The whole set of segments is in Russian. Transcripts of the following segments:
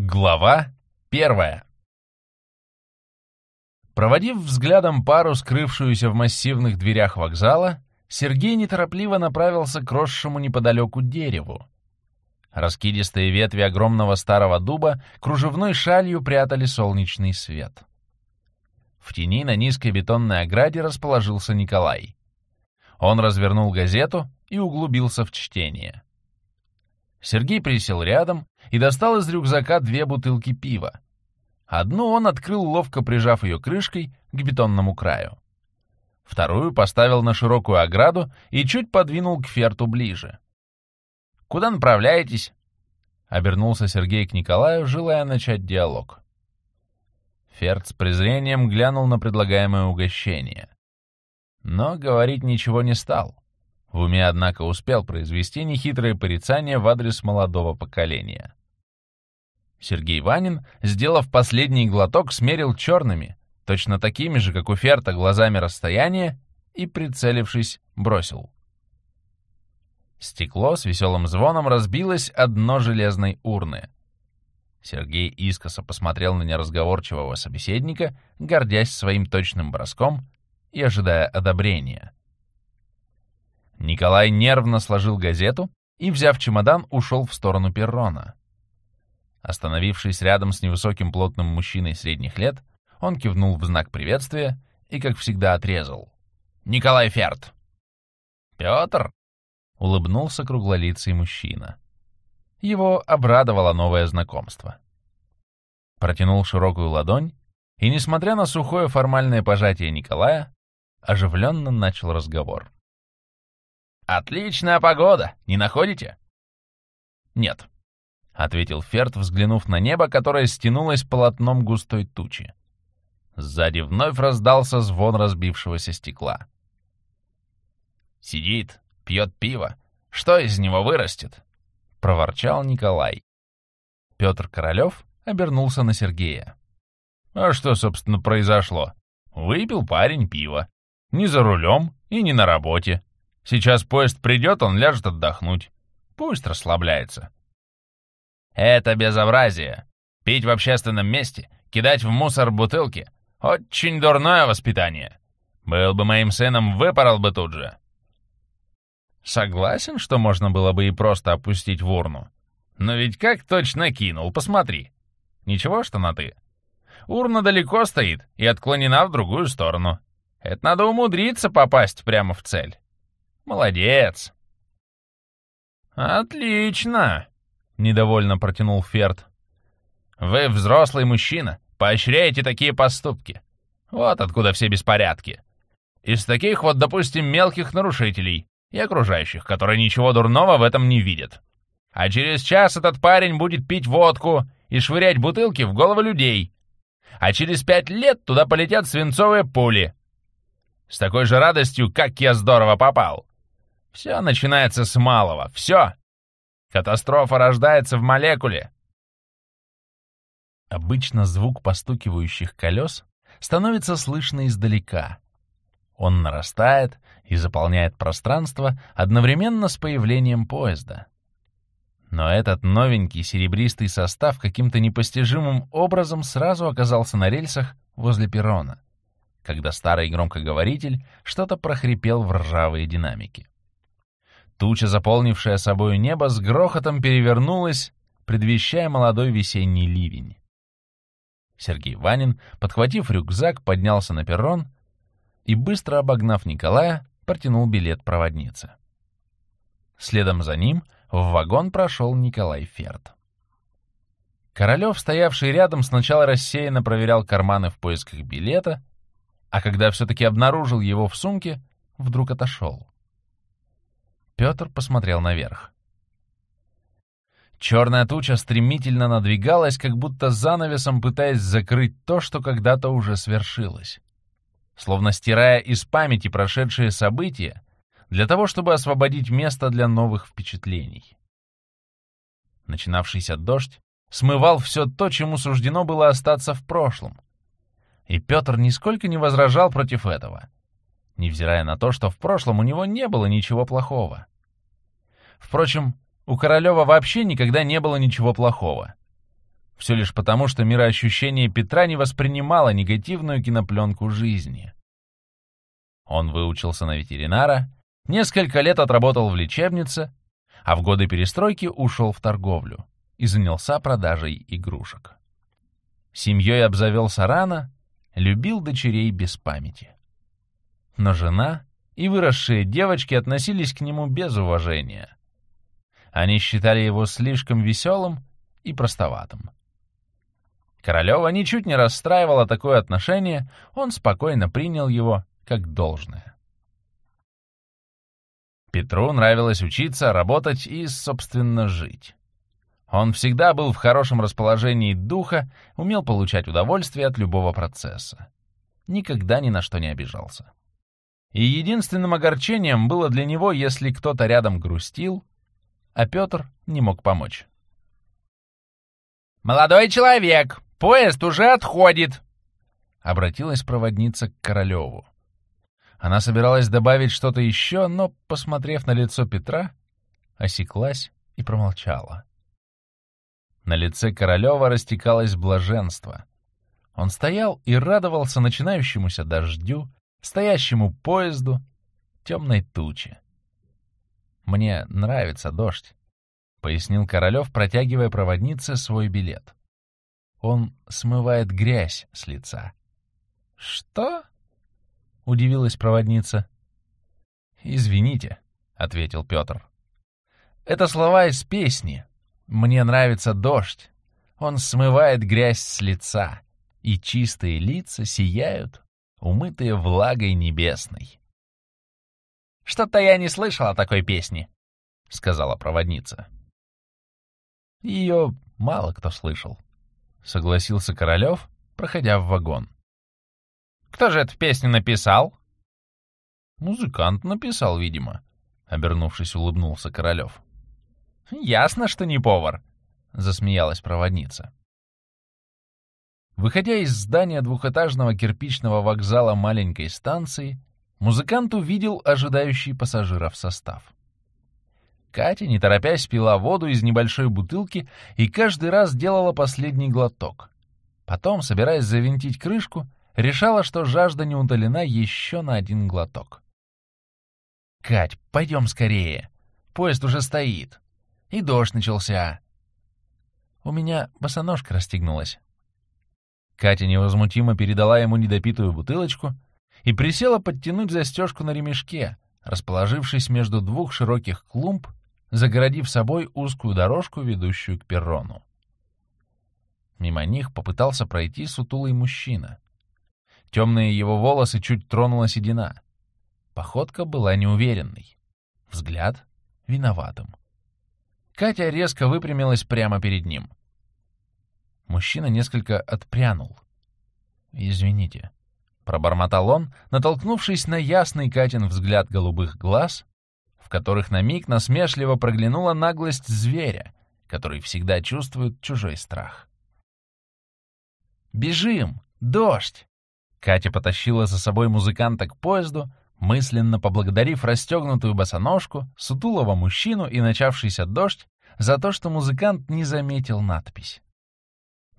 Глава первая Проводив взглядом пару, скрывшуюся в массивных дверях вокзала, Сергей неторопливо направился к росшему неподалеку дереву. Раскидистые ветви огромного старого дуба кружевной шалью прятали солнечный свет. В тени на низкой бетонной ограде расположился Николай. Он развернул газету и углубился в чтение. Сергей присел рядом и достал из рюкзака две бутылки пива. Одну он открыл, ловко прижав ее крышкой к бетонному краю. Вторую поставил на широкую ограду и чуть подвинул к ферту ближе. «Куда направляетесь?» — обернулся Сергей к Николаю, желая начать диалог. Ферт с презрением глянул на предлагаемое угощение. Но говорить ничего не стал. В уме, однако, успел произвести нехитрое порицание в адрес молодого поколения. Сергей Ванин, сделав последний глоток, смерил черными, точно такими же, как у Ферта, глазами расстояние и, прицелившись, бросил. Стекло с веселым звоном разбилось о дно железной урны. Сергей искоса посмотрел на неразговорчивого собеседника, гордясь своим точным броском и ожидая одобрения. Николай нервно сложил газету и, взяв чемодан, ушел в сторону перрона. Остановившись рядом с невысоким плотным мужчиной средних лет, он кивнул в знак приветствия и, как всегда, отрезал. «Николай Ферт!» «Петр!» — улыбнулся круглолицый мужчина. Его обрадовало новое знакомство. Протянул широкую ладонь и, несмотря на сухое формальное пожатие Николая, оживленно начал разговор. «Отличная погода, не находите?» «Нет», — ответил Ферд, взглянув на небо, которое стянулось полотном густой тучи. Сзади вновь раздался звон разбившегося стекла. «Сидит, пьет пиво. Что из него вырастет?» — проворчал Николай. Петр Королев обернулся на Сергея. «А что, собственно, произошло? Выпил парень пиво. Не за рулем и не на работе. Сейчас поезд придет, он ляжет отдохнуть. Пусть расслабляется». «Это безобразие. Пить в общественном месте, кидать в мусор бутылки — очень дурное воспитание. Был бы моим сыном, выпорол бы тут же». Согласен, что можно было бы и просто опустить в урну. Но ведь как точно кинул, посмотри. Ничего, что на «ты». Урна далеко стоит и отклонена в другую сторону. Это надо умудриться попасть прямо в цель. Молодец. Отлично, недовольно протянул Ферд. Вы взрослый мужчина, поощряете такие поступки. Вот откуда все беспорядки. Из таких вот, допустим, мелких нарушителей и окружающих, которые ничего дурного в этом не видят. А через час этот парень будет пить водку и швырять бутылки в головы людей. А через пять лет туда полетят свинцовые пули. С такой же радостью, как я здорово попал. Все начинается с малого. Все. Катастрофа рождается в молекуле. Обычно звук постукивающих колес становится слышно издалека. Он нарастает и заполняет пространство одновременно с появлением поезда. Но этот новенький серебристый состав каким-то непостижимым образом сразу оказался на рельсах возле перрона, когда старый громкоговоритель что-то прохрипел в ржавые динамики. Туча, заполнившая собою небо, с грохотом перевернулась, предвещая молодой весенний ливень. Сергей Ванин, подхватив рюкзак, поднялся на перрон и, быстро обогнав Николая, протянул билет проводнице. Следом за ним в вагон прошел Николай Ферд. Королев, стоявший рядом, сначала рассеянно проверял карманы в поисках билета, а когда все-таки обнаружил его в сумке, вдруг отошел. Петр посмотрел наверх. Черная туча стремительно надвигалась, как будто занавесом пытаясь закрыть то, что когда-то уже свершилось словно стирая из памяти прошедшие события, для того, чтобы освободить место для новых впечатлений. Начинавшийся дождь смывал все то, чему суждено было остаться в прошлом. И Петр нисколько не возражал против этого, невзирая на то, что в прошлом у него не было ничего плохого. Впрочем, у Королева вообще никогда не было ничего плохого. Все лишь потому, что мироощущение Петра не воспринимало негативную кинопленку жизни. Он выучился на ветеринара, несколько лет отработал в лечебнице, а в годы перестройки ушел в торговлю и занялся продажей игрушек. Семьей обзавелся рано, любил дочерей без памяти. Но жена и выросшие девочки относились к нему без уважения. Они считали его слишком веселым и простоватым. Королева ничуть не расстраивала такое отношение, он спокойно принял его как должное. Петру нравилось учиться, работать и, собственно, жить. Он всегда был в хорошем расположении духа, умел получать удовольствие от любого процесса. Никогда ни на что не обижался. И единственным огорчением было для него, если кто-то рядом грустил, а Петр не мог помочь. «Молодой человек, поезд уже отходит!» — обратилась проводница к Королеву. Она собиралась добавить что-то еще, но, посмотрев на лицо Петра, осеклась и промолчала. На лице Королева растекалось блаженство. Он стоял и радовался начинающемуся дождю, стоящему поезду, темной туче. «Мне нравится дождь», — пояснил Королев, протягивая проводнице свой билет. «Он смывает грязь с лица». «Что?» — удивилась проводница. «Извините», — ответил Петр. «Это слова из песни. Мне нравится дождь. Он смывает грязь с лица, и чистые лица сияют, умытые влагой небесной. «Что-то я не слышал о такой песне», — сказала проводница. «Ее мало кто слышал», — согласился Королев, проходя в вагон. «Кто же эту песню написал?» «Музыкант написал, видимо», — обернувшись, улыбнулся Королев. «Ясно, что не повар», — засмеялась проводница. Выходя из здания двухэтажного кирпичного вокзала маленькой станции, музыкант увидел ожидающий пассажиров состав. Катя, не торопясь, пила воду из небольшой бутылки и каждый раз делала последний глоток. Потом, собираясь завинтить крышку, решала, что жажда не утолена еще на один глоток. «Кать, пойдем скорее. Поезд уже стоит. И дождь начался. У меня босоножка расстегнулась. Катя невозмутимо передала ему недопитую бутылочку и присела подтянуть застежку на ремешке, расположившись между двух широких клумб, загородив собой узкую дорожку, ведущую к перрону. Мимо них попытался пройти сутулый мужчина. Темные его волосы чуть тронула седина. Походка была неуверенной. Взгляд — виноватым. Катя резко выпрямилась прямо перед ним. Мужчина несколько отпрянул. «Извините», — пробормотал он, натолкнувшись на ясный Катин взгляд голубых глаз, в которых на миг насмешливо проглянула наглость зверя, который всегда чувствует чужой страх. «Бежим! Дождь!» Катя потащила за собой музыканта к поезду, мысленно поблагодарив расстегнутую босоножку, сутулого мужчину и начавшийся дождь за то, что музыкант не заметил надпись.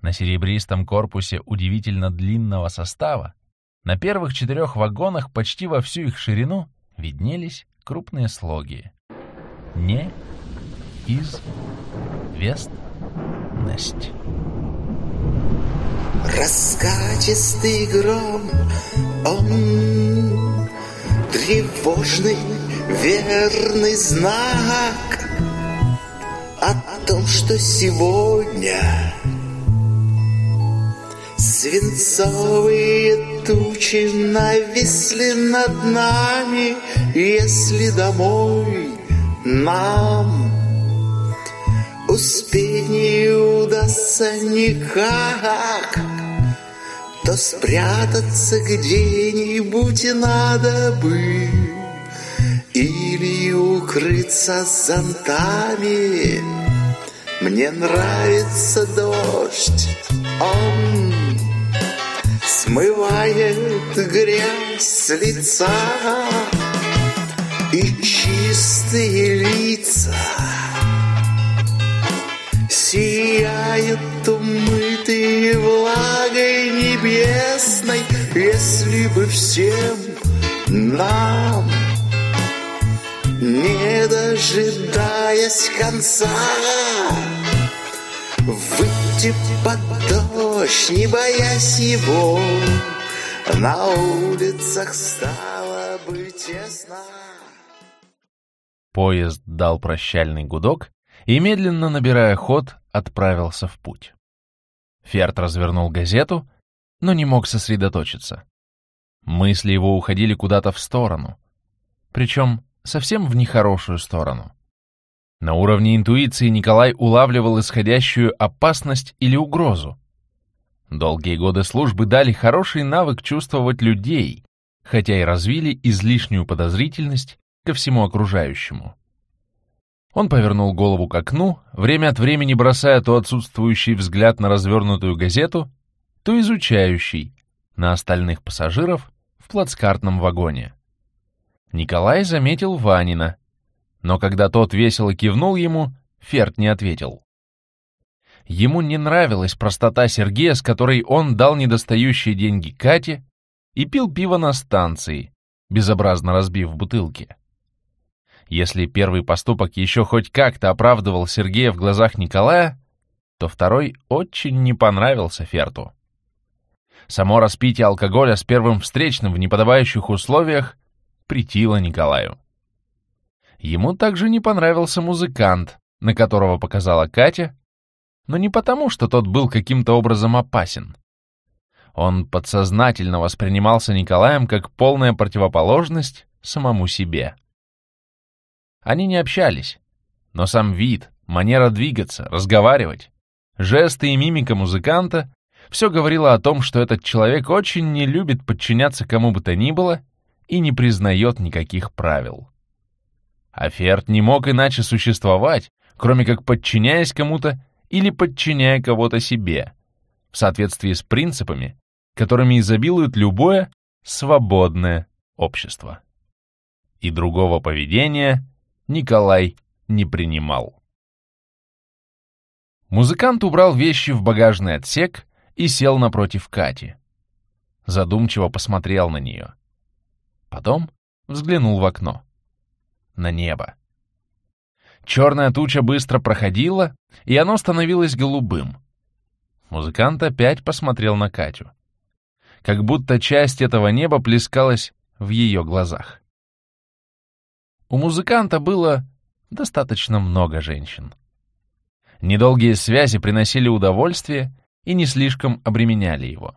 На серебристом корпусе удивительно длинного состава на первых четырех вагонах почти во всю их ширину виднелись крупные слоги. Не из вестность. Раскатистый гром, он тревожный, верный знак о том, что сегодня Свинцовые тучи нависли над нами, Если домой нам успеть не удастся никак, То спрятаться где-нибудь надо бы Или укрыться зонтами. Мне нравится дождь, он смывает грязь с лица И чистые лица Сияют умытые влагой небесной, Если бы всем нам, не дожидаясь конца, Выйти под дождь, не боясь его, На улицах стало бы тесно. Поезд дал прощальный гудок и, медленно набирая ход, отправился в путь. Ферд развернул газету, но не мог сосредоточиться. Мысли его уходили куда-то в сторону, причем совсем в нехорошую сторону. На уровне интуиции Николай улавливал исходящую опасность или угрозу. Долгие годы службы дали хороший навык чувствовать людей, хотя и развили излишнюю подозрительность ко всему окружающему. Он повернул голову к окну, время от времени бросая то отсутствующий взгляд на развернутую газету, то изучающий на остальных пассажиров в плацкартном вагоне. Николай заметил Ванина, но когда тот весело кивнул ему, Ферд не ответил. Ему не нравилась простота Сергея, с которой он дал недостающие деньги Кате и пил пиво на станции, безобразно разбив бутылки. Если первый поступок еще хоть как-то оправдывал Сергея в глазах Николая, то второй очень не понравился Ферту. Само распитие алкоголя с первым встречным в неподобающих условиях притило Николаю. Ему также не понравился музыкант, на которого показала Катя, но не потому, что тот был каким-то образом опасен. Он подсознательно воспринимался Николаем как полная противоположность самому себе. Они не общались, но сам вид, манера двигаться, разговаривать, жесты и мимика музыканта все говорило о том, что этот человек очень не любит подчиняться кому бы то ни было и не признает никаких правил. Аферт не мог иначе существовать, кроме как подчиняясь кому-то или подчиняя кого-то себе, в соответствии с принципами, которыми изобилует любое свободное общество. И другого поведения Николай не принимал. Музыкант убрал вещи в багажный отсек и сел напротив Кати. Задумчиво посмотрел на нее. Потом взглянул в окно. На небо. Черная туча быстро проходила, и оно становилось голубым. Музыкант опять посмотрел на Катю. Как будто часть этого неба плескалась в ее глазах. У музыканта было достаточно много женщин. Недолгие связи приносили удовольствие и не слишком обременяли его.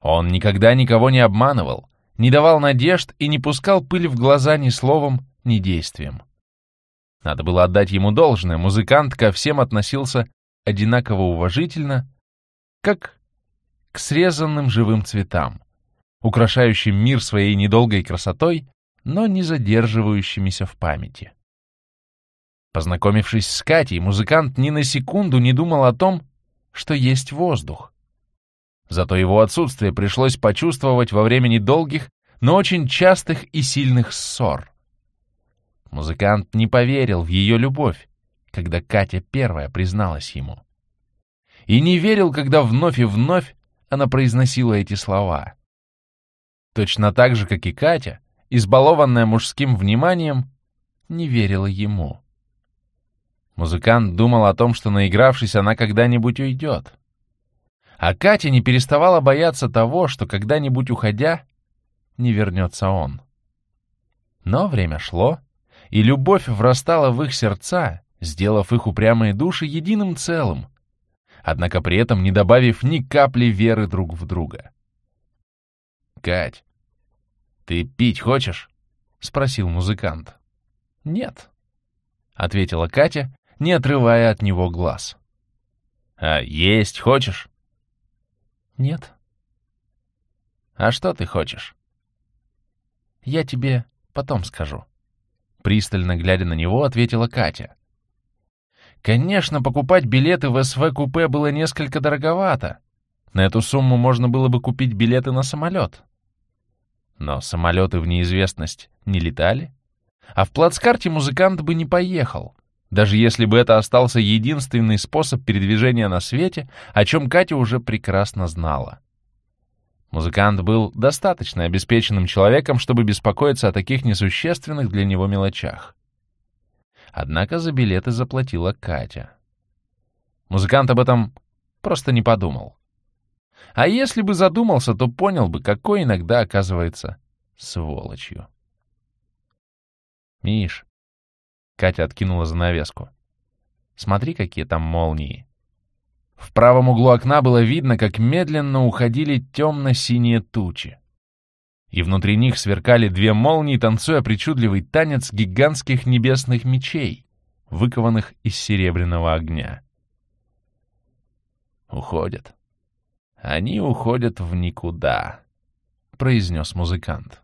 Он никогда никого не обманывал, не давал надежд и не пускал пыль в глаза ни словом, ни действием. Надо было отдать ему должное, музыкант ко всем относился одинаково уважительно, как к срезанным живым цветам, украшающим мир своей недолгой красотой но не задерживающимися в памяти. Познакомившись с Катей, музыкант ни на секунду не думал о том, что есть воздух. Зато его отсутствие пришлось почувствовать во время недолгих, но очень частых и сильных ссор. Музыкант не поверил в ее любовь, когда Катя первая призналась ему. И не верил, когда вновь и вновь она произносила эти слова. Точно так же, как и Катя, избалованная мужским вниманием, не верила ему. Музыкант думал о том, что, наигравшись, она когда-нибудь уйдет. А Катя не переставала бояться того, что когда-нибудь уходя, не вернется он. Но время шло, и любовь врастала в их сердца, сделав их упрямые души единым целым, однако при этом не добавив ни капли веры друг в друга. «Кать, «Ты пить хочешь?» — спросил музыкант. «Нет», — ответила Катя, не отрывая от него глаз. «А есть хочешь?» «Нет». «А что ты хочешь?» «Я тебе потом скажу», — пристально глядя на него, ответила Катя. Конечно, покупать билеты в СВ-купе было несколько дороговато. На эту сумму можно было бы купить билеты на самолет. Но самолеты в неизвестность не летали, а в плацкарте музыкант бы не поехал, даже если бы это остался единственный способ передвижения на свете, о чем Катя уже прекрасно знала. Музыкант был достаточно обеспеченным человеком, чтобы беспокоиться о таких несущественных для него мелочах. Однако за билеты заплатила Катя. Музыкант об этом просто не подумал. А если бы задумался, то понял бы, какой иногда оказывается сволочью. «Миш», — Катя откинула занавеску, — «смотри, какие там молнии». В правом углу окна было видно, как медленно уходили темно-синие тучи. И внутри них сверкали две молнии, танцуя причудливый танец гигантских небесных мечей, выкованных из серебряного огня. «Уходят. Они уходят в никуда», — произнес музыкант.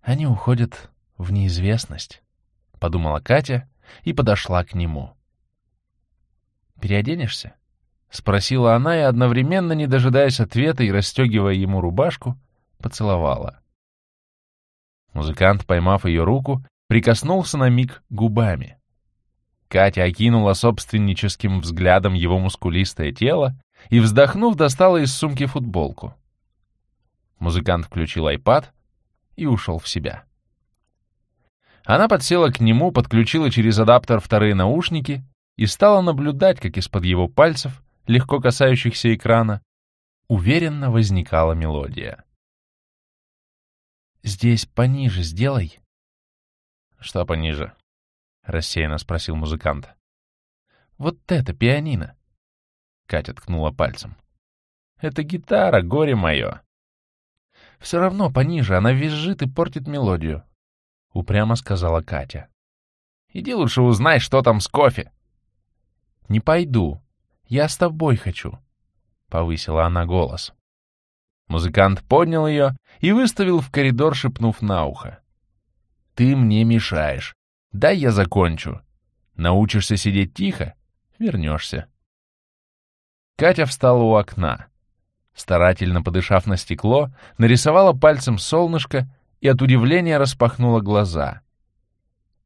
«Они уходят в неизвестность», — подумала Катя и подошла к нему. «Переоденешься?» — спросила она и, одновременно не дожидаясь ответа и расстегивая ему рубашку, поцеловала. Музыкант, поймав ее руку, прикоснулся на миг губами. Катя окинула собственническим взглядом его мускулистое тело и, вздохнув, достала из сумки футболку. Музыкант включил айпад и ушел в себя. Она подсела к нему, подключила через адаптер вторые наушники и стала наблюдать, как из-под его пальцев легко касающихся экрана, уверенно возникала мелодия. «Здесь пониже сделай». «Что пониже?» — рассеянно спросил музыкант. «Вот это пианино!» Катя ткнула пальцем. «Это гитара, горе мое!» «Все равно пониже, она визжит и портит мелодию», — упрямо сказала Катя. «Иди лучше узнай, что там с кофе». «Не пойду. «Я с тобой хочу», — повысила она голос. Музыкант поднял ее и выставил в коридор, шепнув на ухо. «Ты мне мешаешь. Дай я закончу. Научишься сидеть тихо — вернешься». Катя встала у окна. Старательно подышав на стекло, нарисовала пальцем солнышко и от удивления распахнула глаза.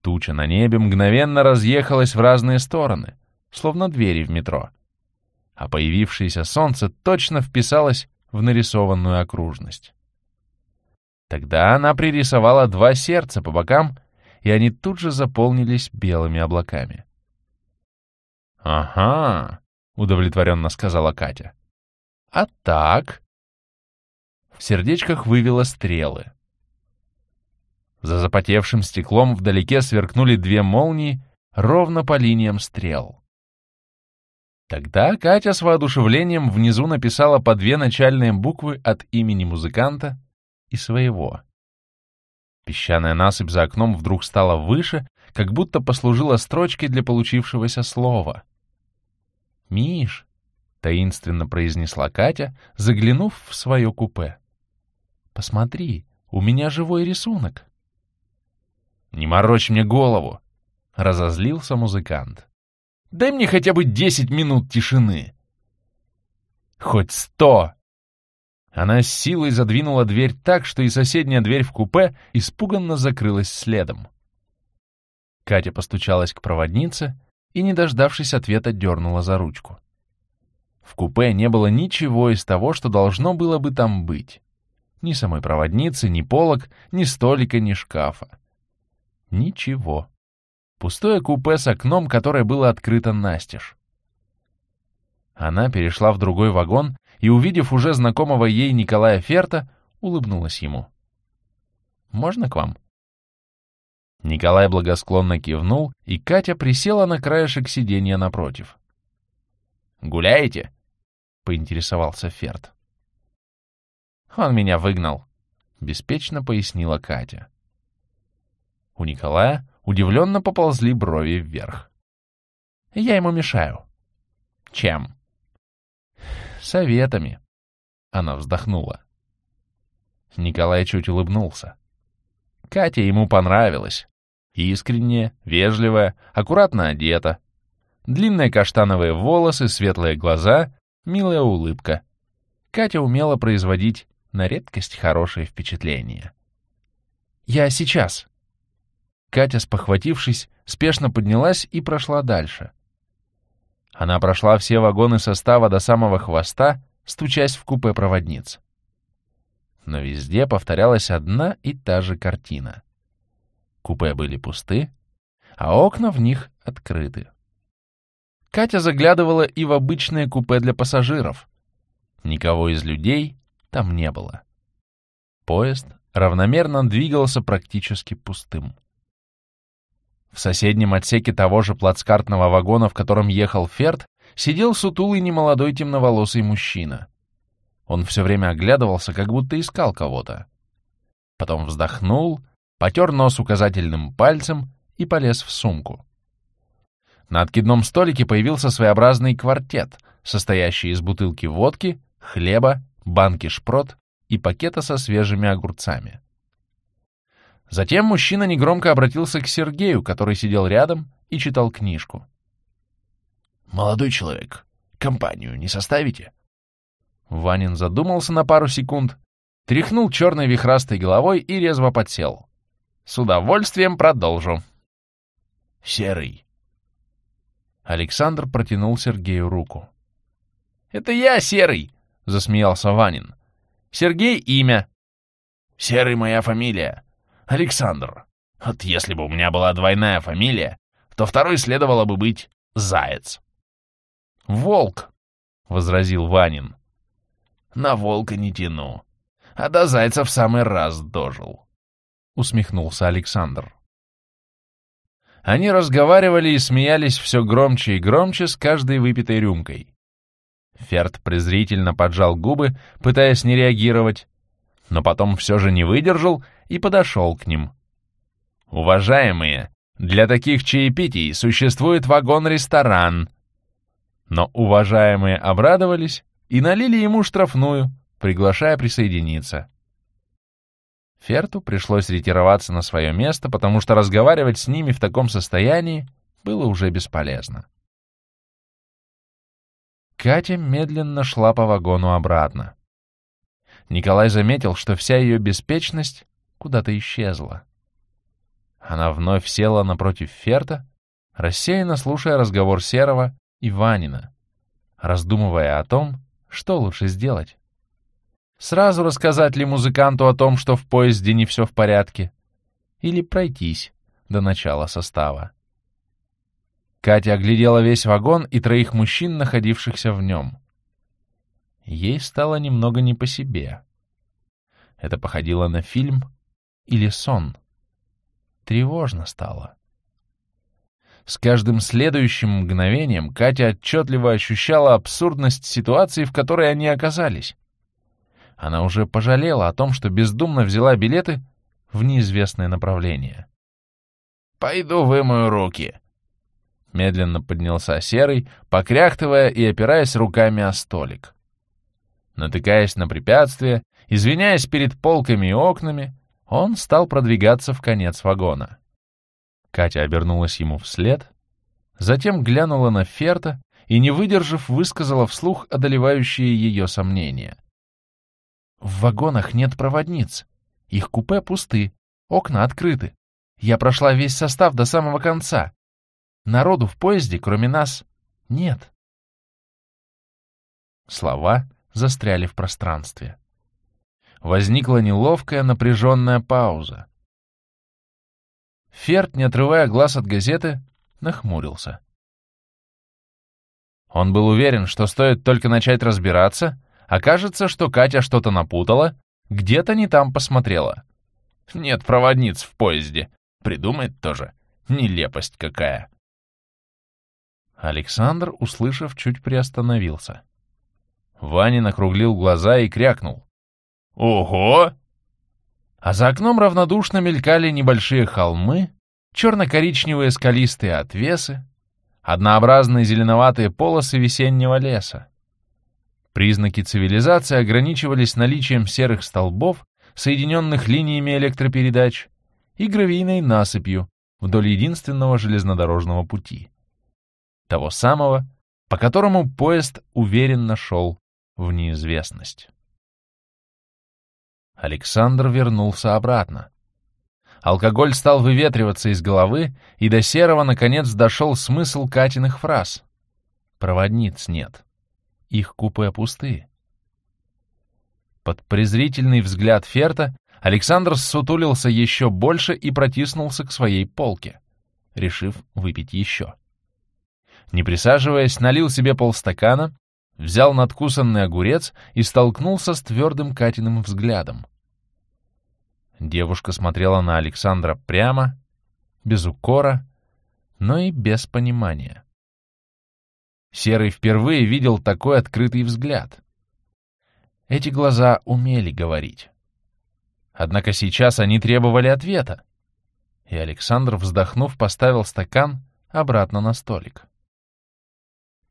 Туча на небе мгновенно разъехалась в разные стороны, словно двери в метро а появившееся солнце точно вписалось в нарисованную окружность. Тогда она пририсовала два сердца по бокам, и они тут же заполнились белыми облаками. «Ага», — удовлетворенно сказала Катя. «А так?» В сердечках вывела стрелы. За запотевшим стеклом вдалеке сверкнули две молнии ровно по линиям стрел. Тогда Катя с воодушевлением внизу написала по две начальные буквы от имени музыканта и своего. Песчаная насыпь за окном вдруг стала выше, как будто послужила строчкой для получившегося слова. «Миш», — таинственно произнесла Катя, заглянув в свое купе. «Посмотри, у меня живой рисунок». «Не морочь мне голову!» — разозлился музыкант. Дай мне хотя бы десять минут тишины. Хоть сто. Она с силой задвинула дверь так, что и соседняя дверь в купе испуганно закрылась следом. Катя постучалась к проводнице и, не дождавшись ответа, дернула за ручку. В купе не было ничего из того, что должно было бы там быть. Ни самой проводницы, ни полок, ни столика, ни шкафа. Ничего. Пустое купе с окном, которое было открыто настежь. Она перешла в другой вагон и, увидев уже знакомого ей Николая Ферта, улыбнулась ему. «Можно к вам?» Николай благосклонно кивнул, и Катя присела на краешек сиденья напротив. «Гуляете?» — поинтересовался Ферт. «Он меня выгнал», — беспечно пояснила Катя. У Николая удивленно поползли брови вверх. «Я ему мешаю». «Чем?» «Советами». Она вздохнула. Николай чуть улыбнулся. Катя ему понравилась. Искренняя, вежливая, аккуратно одета. Длинные каштановые волосы, светлые глаза, милая улыбка. Катя умела производить на редкость хорошее впечатление. «Я сейчас», Катя, спохватившись, спешно поднялась и прошла дальше. Она прошла все вагоны состава до самого хвоста, стучась в купе проводниц. Но везде повторялась одна и та же картина. Купе были пусты, а окна в них открыты. Катя заглядывала и в обычное купе для пассажиров. Никого из людей там не было. Поезд равномерно двигался практически пустым. В соседнем отсеке того же плацкартного вагона, в котором ехал Ферд, сидел сутулый немолодой темноволосый мужчина. Он все время оглядывался, как будто искал кого-то. Потом вздохнул, потер нос указательным пальцем и полез в сумку. На откидном столике появился своеобразный квартет, состоящий из бутылки водки, хлеба, банки шпрот и пакета со свежими огурцами. Затем мужчина негромко обратился к Сергею, который сидел рядом и читал книжку. «Молодой человек, компанию не составите?» Ванин задумался на пару секунд, тряхнул черной вихрастой головой и резво подсел. «С удовольствием продолжу». «Серый». Александр протянул Сергею руку. «Это я, Серый!» — засмеялся Ванин. «Сергей — имя». «Серый — моя фамилия. Александр. Вот если бы у меня была двойная фамилия, то второй следовало бы быть Заяц. «Волк», — возразил Ванин. «На волка не тяну, а до зайца в самый раз дожил», — усмехнулся Александр. Они разговаривали и смеялись все громче и громче с каждой выпитой рюмкой. Ферд презрительно поджал губы, пытаясь не реагировать, но потом все же не выдержал и подошел к ним. «Уважаемые, для таких чаепитий существует вагон-ресторан». Но уважаемые обрадовались и налили ему штрафную, приглашая присоединиться. Ферту пришлось ретироваться на свое место, потому что разговаривать с ними в таком состоянии было уже бесполезно. Катя медленно шла по вагону обратно. Николай заметил, что вся ее беспечность куда-то исчезла. Она вновь села напротив Ферта, рассеянно слушая разговор Серого и Ванина, раздумывая о том, что лучше сделать. Сразу рассказать ли музыканту о том, что в поезде не все в порядке, или пройтись до начала состава. Катя оглядела весь вагон и троих мужчин, находившихся в нем. Ей стало немного не по себе. Это походило на фильм или сон. Тревожно стало. С каждым следующим мгновением Катя отчетливо ощущала абсурдность ситуации, в которой они оказались. Она уже пожалела о том, что бездумно взяла билеты в неизвестное направление. «Пойду вымою руки», — медленно поднялся Серый, покряхтывая и опираясь руками о столик. Натыкаясь на препятствия, извиняясь перед полками и окнами, он стал продвигаться в конец вагона. Катя обернулась ему вслед, затем глянула на Ферта и, не выдержав, высказала вслух одолевающие ее сомнения. «В вагонах нет проводниц. Их купе пусты, окна открыты. Я прошла весь состав до самого конца. Народу в поезде, кроме нас, нет». Слова застряли в пространстве. Возникла неловкая напряженная пауза. Ферд, не отрывая глаз от газеты, нахмурился. Он был уверен, что стоит только начать разбираться, окажется, что Катя что-то напутала, где-то не там посмотрела. Нет проводниц в поезде. Придумает тоже. Нелепость какая. Александр, услышав, чуть приостановился. Ваня округлил глаза и крякнул. «Ого!» А за окном равнодушно мелькали небольшие холмы, черно-коричневые скалистые отвесы, однообразные зеленоватые полосы весеннего леса. Признаки цивилизации ограничивались наличием серых столбов, соединенных линиями электропередач, и гравийной насыпью вдоль единственного железнодорожного пути. Того самого, по которому поезд уверенно шел в неизвестность. Александр вернулся обратно. Алкоголь стал выветриваться из головы, и до Серого наконец дошел смысл Катиных фраз. Проводниц нет. Их купе пусты. Под презрительный взгляд Ферта Александр сутулился еще больше и протиснулся к своей полке, решив выпить еще. Не присаживаясь, налил себе полстакана, взял надкусанный огурец и столкнулся с твердым Катиным взглядом. Девушка смотрела на Александра прямо, без укора, но и без понимания. Серый впервые видел такой открытый взгляд. Эти глаза умели говорить. Однако сейчас они требовали ответа. И Александр, вздохнув, поставил стакан обратно на столик.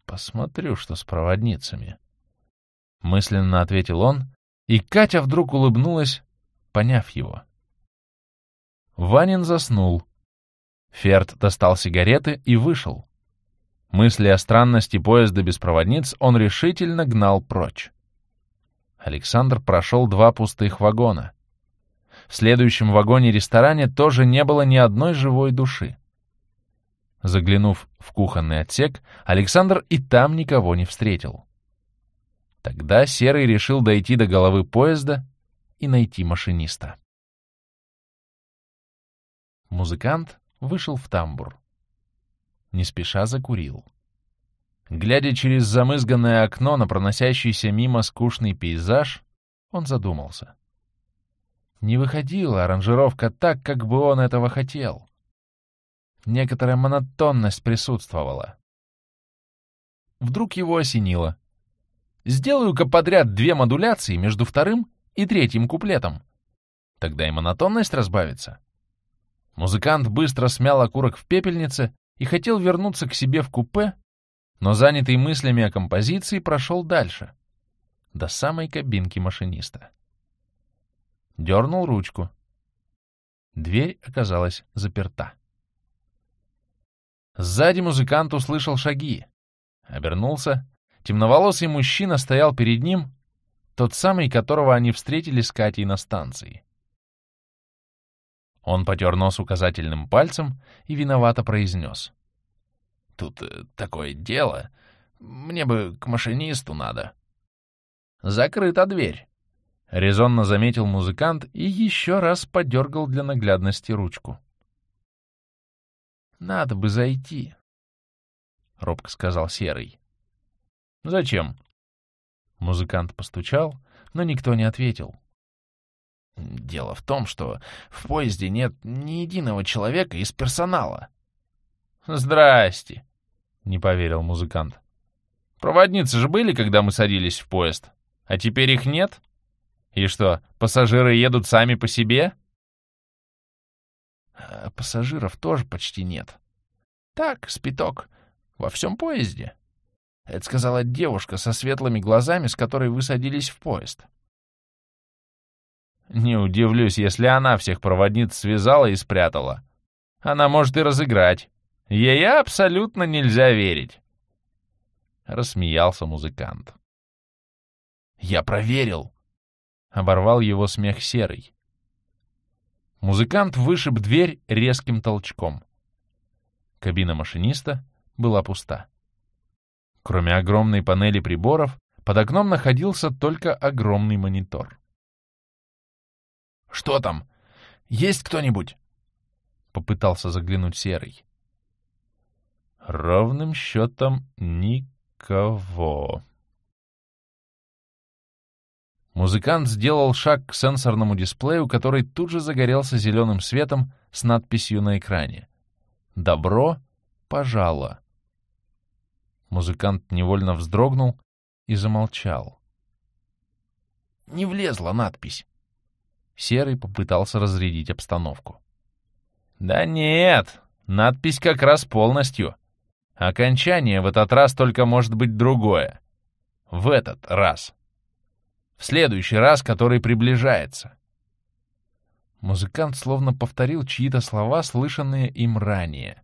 «Посмотрю, что с проводницами», — мысленно ответил он, и Катя вдруг улыбнулась, поняв его. Ванин заснул. Ферд достал сигареты и вышел. Мысли о странности поезда без проводниц он решительно гнал прочь. Александр прошел два пустых вагона. В следующем вагоне-ресторане тоже не было ни одной живой души. Заглянув в кухонный отсек, Александр и там никого не встретил. Тогда Серый решил дойти до головы поезда и найти машиниста. Музыкант вышел в тамбур. Не спеша закурил. Глядя через замызганное окно на проносящийся мимо скучный пейзаж, он задумался. Не выходила аранжировка так, как бы он этого хотел. Некоторая монотонность присутствовала. Вдруг его осенило. Сделаю-ка подряд две модуляции между вторым и третьим куплетом. Тогда и монотонность разбавится. Музыкант быстро смял окурок в пепельнице и хотел вернуться к себе в купе, но занятый мыслями о композиции прошел дальше, до самой кабинки машиниста. Дернул ручку. Дверь оказалась заперта. Сзади музыкант услышал шаги. Обернулся. Темноволосый мужчина стоял перед ним, тот самый, которого они встретили с Катей на станции. Он потер нос указательным пальцем и виновато произнес. Тут э, такое дело. Мне бы к машинисту надо. Закрыта дверь. Резонно заметил музыкант и еще раз подергал для наглядности ручку. «Надо бы зайти», — робко сказал Серый. «Зачем?» Музыкант постучал, но никто не ответил. «Дело в том, что в поезде нет ни единого человека из персонала», «Здрасте!» — не поверил музыкант. «Проводницы же были, когда мы садились в поезд, а теперь их нет? И что, пассажиры едут сами по себе?» А «Пассажиров тоже почти нет. Так, спиток, во всем поезде». Это сказала девушка со светлыми глазами, с которой вы садились в поезд. Не удивлюсь, если она всех проводниц связала и спрятала. Она может и разыграть. Ей абсолютно нельзя верить. Рассмеялся музыкант. «Я проверил!» — оборвал его смех серый. Музыкант вышиб дверь резким толчком. Кабина машиниста была пуста. Кроме огромной панели приборов, под окном находился только огромный монитор. «Что там? Есть кто-нибудь?» — попытался заглянуть Серый. Ровным счетом никого. Музыкант сделал шаг к сенсорному дисплею, который тут же загорелся зеленым светом с надписью на экране. «Добро пожало». Музыкант невольно вздрогнул и замолчал. Не влезла надпись. Серый попытался разрядить обстановку. «Да нет, надпись как раз полностью. Окончание в этот раз только может быть другое. В этот раз. Следующий раз, который приближается. Музыкант словно повторил чьи-то слова, слышанные им ранее.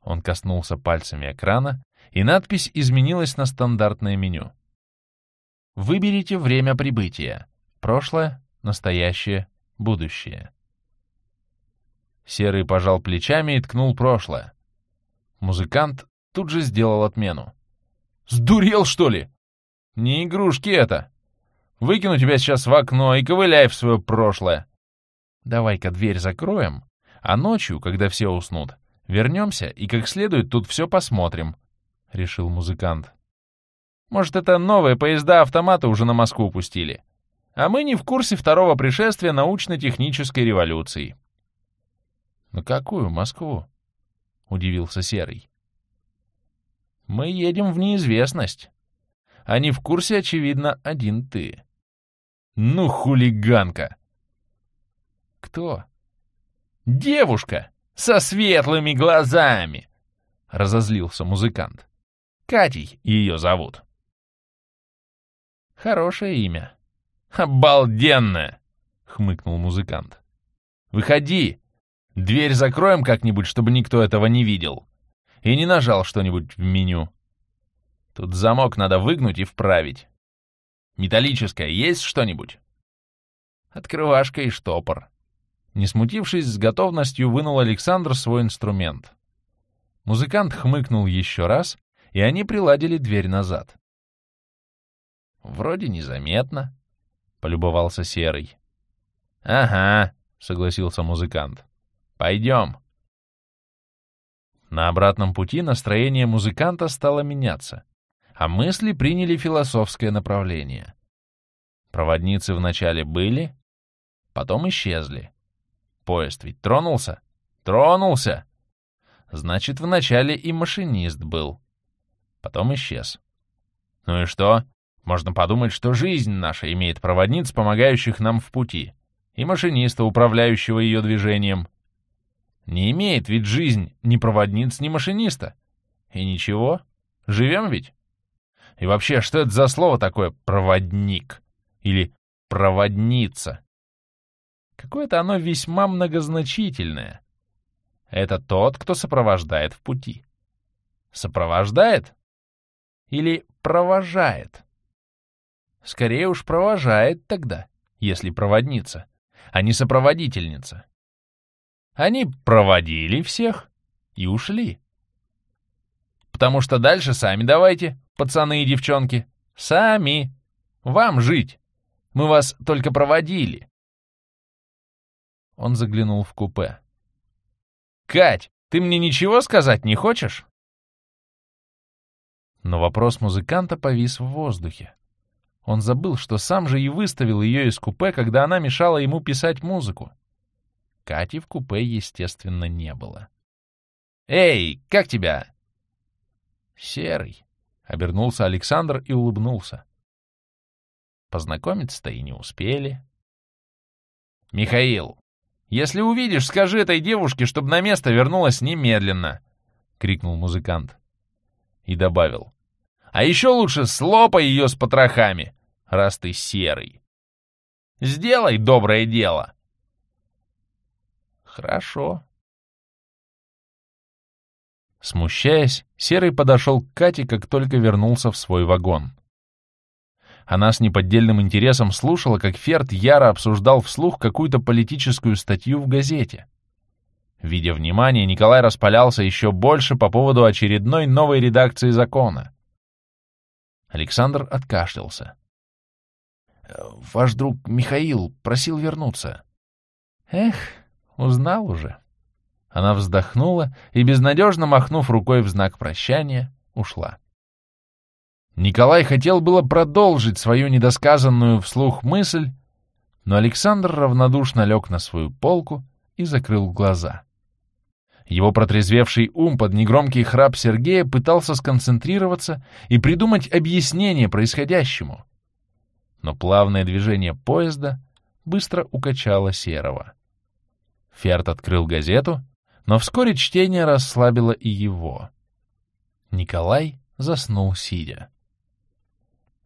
Он коснулся пальцами экрана, и надпись изменилась на стандартное меню. Выберите время прибытия. Прошлое, настоящее, будущее. Серый пожал плечами и ткнул прошлое. Музыкант тут же сделал отмену. «Сдурел, что ли? Не игрушки это! Выкину тебя сейчас в окно и ковыляй в свое прошлое. Давай-ка дверь закроем, а ночью, когда все уснут, вернемся и как следует тут все посмотрим», — решил музыкант. «Может, это новые поезда-автоматы уже на Москву пустили, а мы не в курсе второго пришествия научно-технической революции». «На какую Москву?» — удивился Серый. «Мы едем в неизвестность. Не в курсе, очевидно, один ты». «Ну, хулиганка!» «Кто?» «Девушка со светлыми глазами!» — разозлился музыкант. «Катей ее зовут». «Хорошее имя». «Обалденное!» — хмыкнул музыкант. «Выходи Дверь закроем как-нибудь, чтобы никто этого не видел. И не нажал что-нибудь в меню. Тут замок надо выгнуть и вправить. Металлическое есть что-нибудь? Открывашка и штопор. Не смутившись, с готовностью вынул Александр свой инструмент. Музыкант хмыкнул еще раз, и они приладили дверь назад. «Вроде незаметно», — полюбовался Серый. «Ага», — согласился музыкант. Пойдем. На обратном пути настроение музыканта стало меняться, а мысли приняли философское направление. Проводницы вначале были, потом исчезли. Поезд ведь тронулся? Тронулся! Значит, вначале и машинист был. Потом исчез. Ну и что? Можно подумать, что жизнь наша имеет проводниц, помогающих нам в пути, и машиниста, управляющего ее движением — не имеет ведь жизнь ни проводниц, ни машиниста. И ничего, живем ведь. И вообще, что это за слово такое «проводник» или «проводница»? Какое-то оно весьма многозначительное. Это тот, кто сопровождает в пути. Сопровождает? Или провожает? Скорее уж провожает тогда, если проводница, а не сопроводительница. Они проводили всех и ушли. Потому что дальше сами давайте, пацаны и девчонки. Сами. Вам жить. Мы вас только проводили. Он заглянул в купе. «Кать, ты мне ничего сказать не хочешь?» Но вопрос музыканта повис в воздухе. Он забыл, что сам же и выставил ее из купе, когда она мешала ему писать музыку. Кати в купе, естественно, не было. «Эй, как тебя?» «Серый», — обернулся Александр и улыбнулся. Познакомиться-то и не успели. «Михаил, если увидишь, скажи этой девушке, чтобы на место вернулась немедленно!» — крикнул музыкант. И добавил. «А еще лучше слопай ее с потрохами, раз ты серый. Сделай доброе дело!» Хорошо. Смущаясь, Серый подошел к Кате, как только вернулся в свой вагон. Она с неподдельным интересом слушала, как Ферд яро обсуждал вслух какую-то политическую статью в газете. Видя внимание, Николай распалялся еще больше по поводу очередной новой редакции закона. Александр откашлялся. «Ваш друг Михаил просил вернуться». «Эх, Узнал уже. Она вздохнула и, безнадежно махнув рукой в знак прощания, ушла. Николай хотел было продолжить свою недосказанную вслух мысль, но Александр равнодушно лег на свою полку и закрыл глаза. Его протрезвевший ум под негромкий храп Сергея пытался сконцентрироваться и придумать объяснение происходящему. Но плавное движение поезда быстро укачало Серого. Ферд открыл газету, но вскоре чтение расслабило и его. Николай заснул сидя.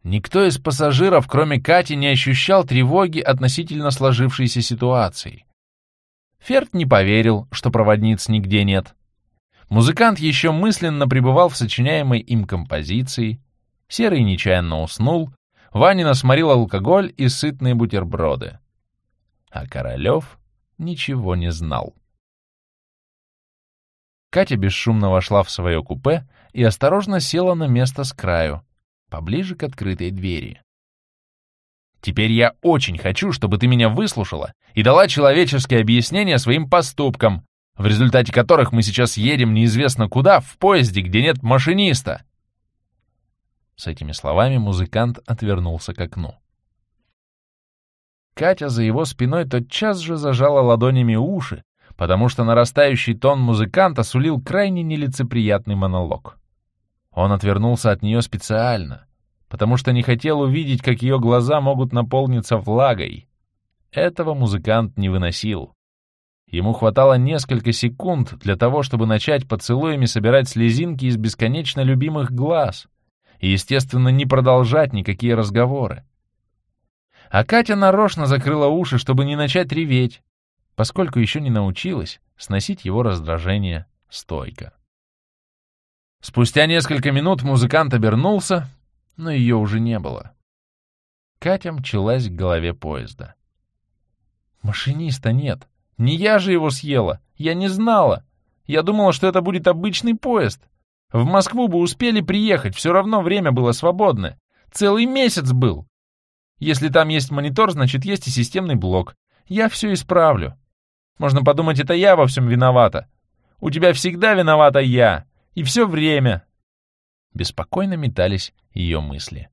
Никто из пассажиров, кроме Кати, не ощущал тревоги относительно сложившейся ситуации. Ферд не поверил, что проводниц нигде нет. Музыкант еще мысленно пребывал в сочиняемой им композиции, Серый нечаянно уснул, Ванина сморил алкоголь и сытные бутерброды. А Королев ничего не знал. Катя бесшумно вошла в свое купе и осторожно села на место с краю, поближе к открытой двери. «Теперь я очень хочу, чтобы ты меня выслушала и дала человеческие объяснения своим поступкам, в результате которых мы сейчас едем неизвестно куда в поезде, где нет машиниста!» С этими словами музыкант отвернулся к окну. Катя за его спиной тотчас же зажала ладонями уши, потому что нарастающий тон музыканта сулил крайне нелицеприятный монолог. Он отвернулся от нее специально, потому что не хотел увидеть, как ее глаза могут наполниться влагой. Этого музыкант не выносил. Ему хватало несколько секунд для того, чтобы начать поцелуями собирать слезинки из бесконечно любимых глаз и, естественно, не продолжать никакие разговоры. А Катя нарочно закрыла уши, чтобы не начать реветь, поскольку еще не научилась сносить его раздражение стойко. Спустя несколько минут музыкант обернулся, но ее уже не было. Катя мчалась к голове поезда. «Машиниста нет. Не я же его съела. Я не знала. Я думала, что это будет обычный поезд. В Москву бы успели приехать, все равно время было свободное. Целый месяц был. Если там есть монитор, значит, есть и системный блок. Я все исправлю. Можно подумать, это я во всем виновата. У тебя всегда виновата я. И все время. Беспокойно метались ее мысли.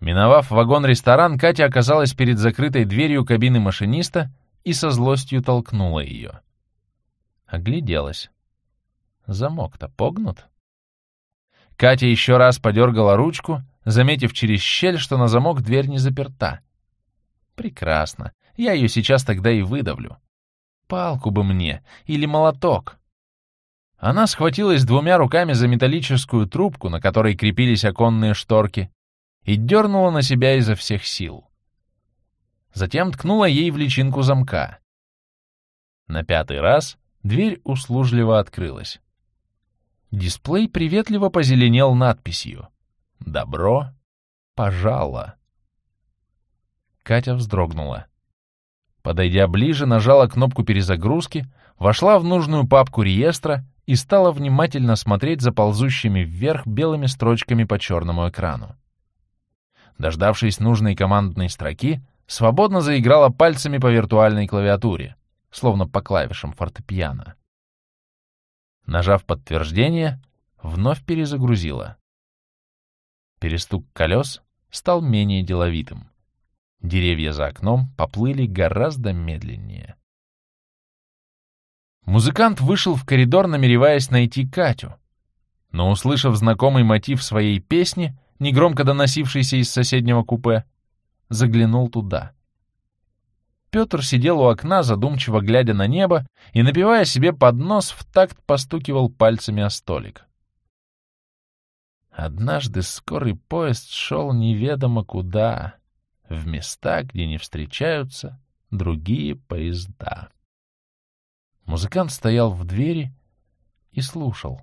Миновав вагон-ресторан, Катя оказалась перед закрытой дверью кабины машиниста и со злостью толкнула ее. Огляделась. Замок-то погнут. Катя еще раз подергала ручку, заметив через щель, что на замок дверь не заперта. Прекрасно. Я ее сейчас тогда и выдавлю. Палку бы мне или молоток. Она схватилась двумя руками за металлическую трубку, на которой крепились оконные шторки, и дернула на себя изо всех сил. Затем ткнула ей в личинку замка. На пятый раз дверь услужливо открылась. Дисплей приветливо позеленел надписью «Добро пожало». Катя вздрогнула. Подойдя ближе, нажала кнопку перезагрузки, вошла в нужную папку реестра и стала внимательно смотреть за ползущими вверх белыми строчками по черному экрану. Дождавшись нужной командной строки, свободно заиграла пальцами по виртуальной клавиатуре, словно по клавишам фортепиано. Нажав подтверждение, вновь перезагрузила. Перестук колес стал менее деловитым. Деревья за окном поплыли гораздо медленнее. Музыкант вышел в коридор, намереваясь найти Катю. Но, услышав знакомый мотив своей песни, негромко доносившийся из соседнего купе, заглянул туда. Петр сидел у окна, задумчиво глядя на небо, и, напивая себе под нос, в такт постукивал пальцами о столик. Однажды скорый поезд шел неведомо куда в места, где не встречаются другие поезда. Музыкант стоял в двери и слушал.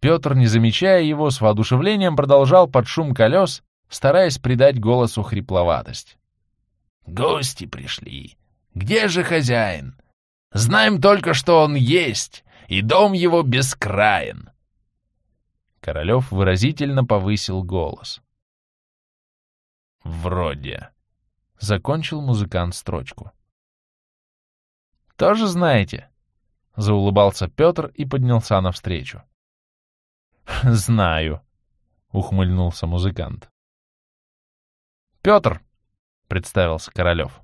Петр, не замечая его, с воодушевлением продолжал под шум колес, стараясь придать голосу хрипловатость. «Гости пришли. Где же хозяин? Знаем только, что он есть, и дом его бескраен». Королев выразительно повысил голос. Вроде. Закончил музыкант строчку. Тоже знаете? Заулыбался Петр и поднялся навстречу. Знаю, ухмыльнулся музыкант. Петр, представился Королев.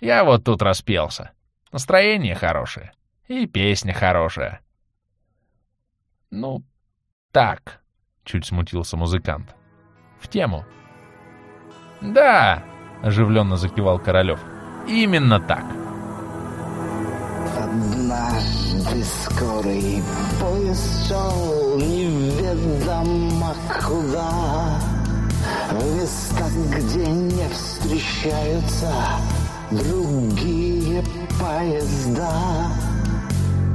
Я вот тут распелся. Настроение хорошее. И песня хорошая. Ну, так, чуть смутился музыкант. В тему. «Да!» — оживленно закивал Королев. «Именно так!» Однажды скорый поезд шел неведомо куда В места, где не встречаются другие поезда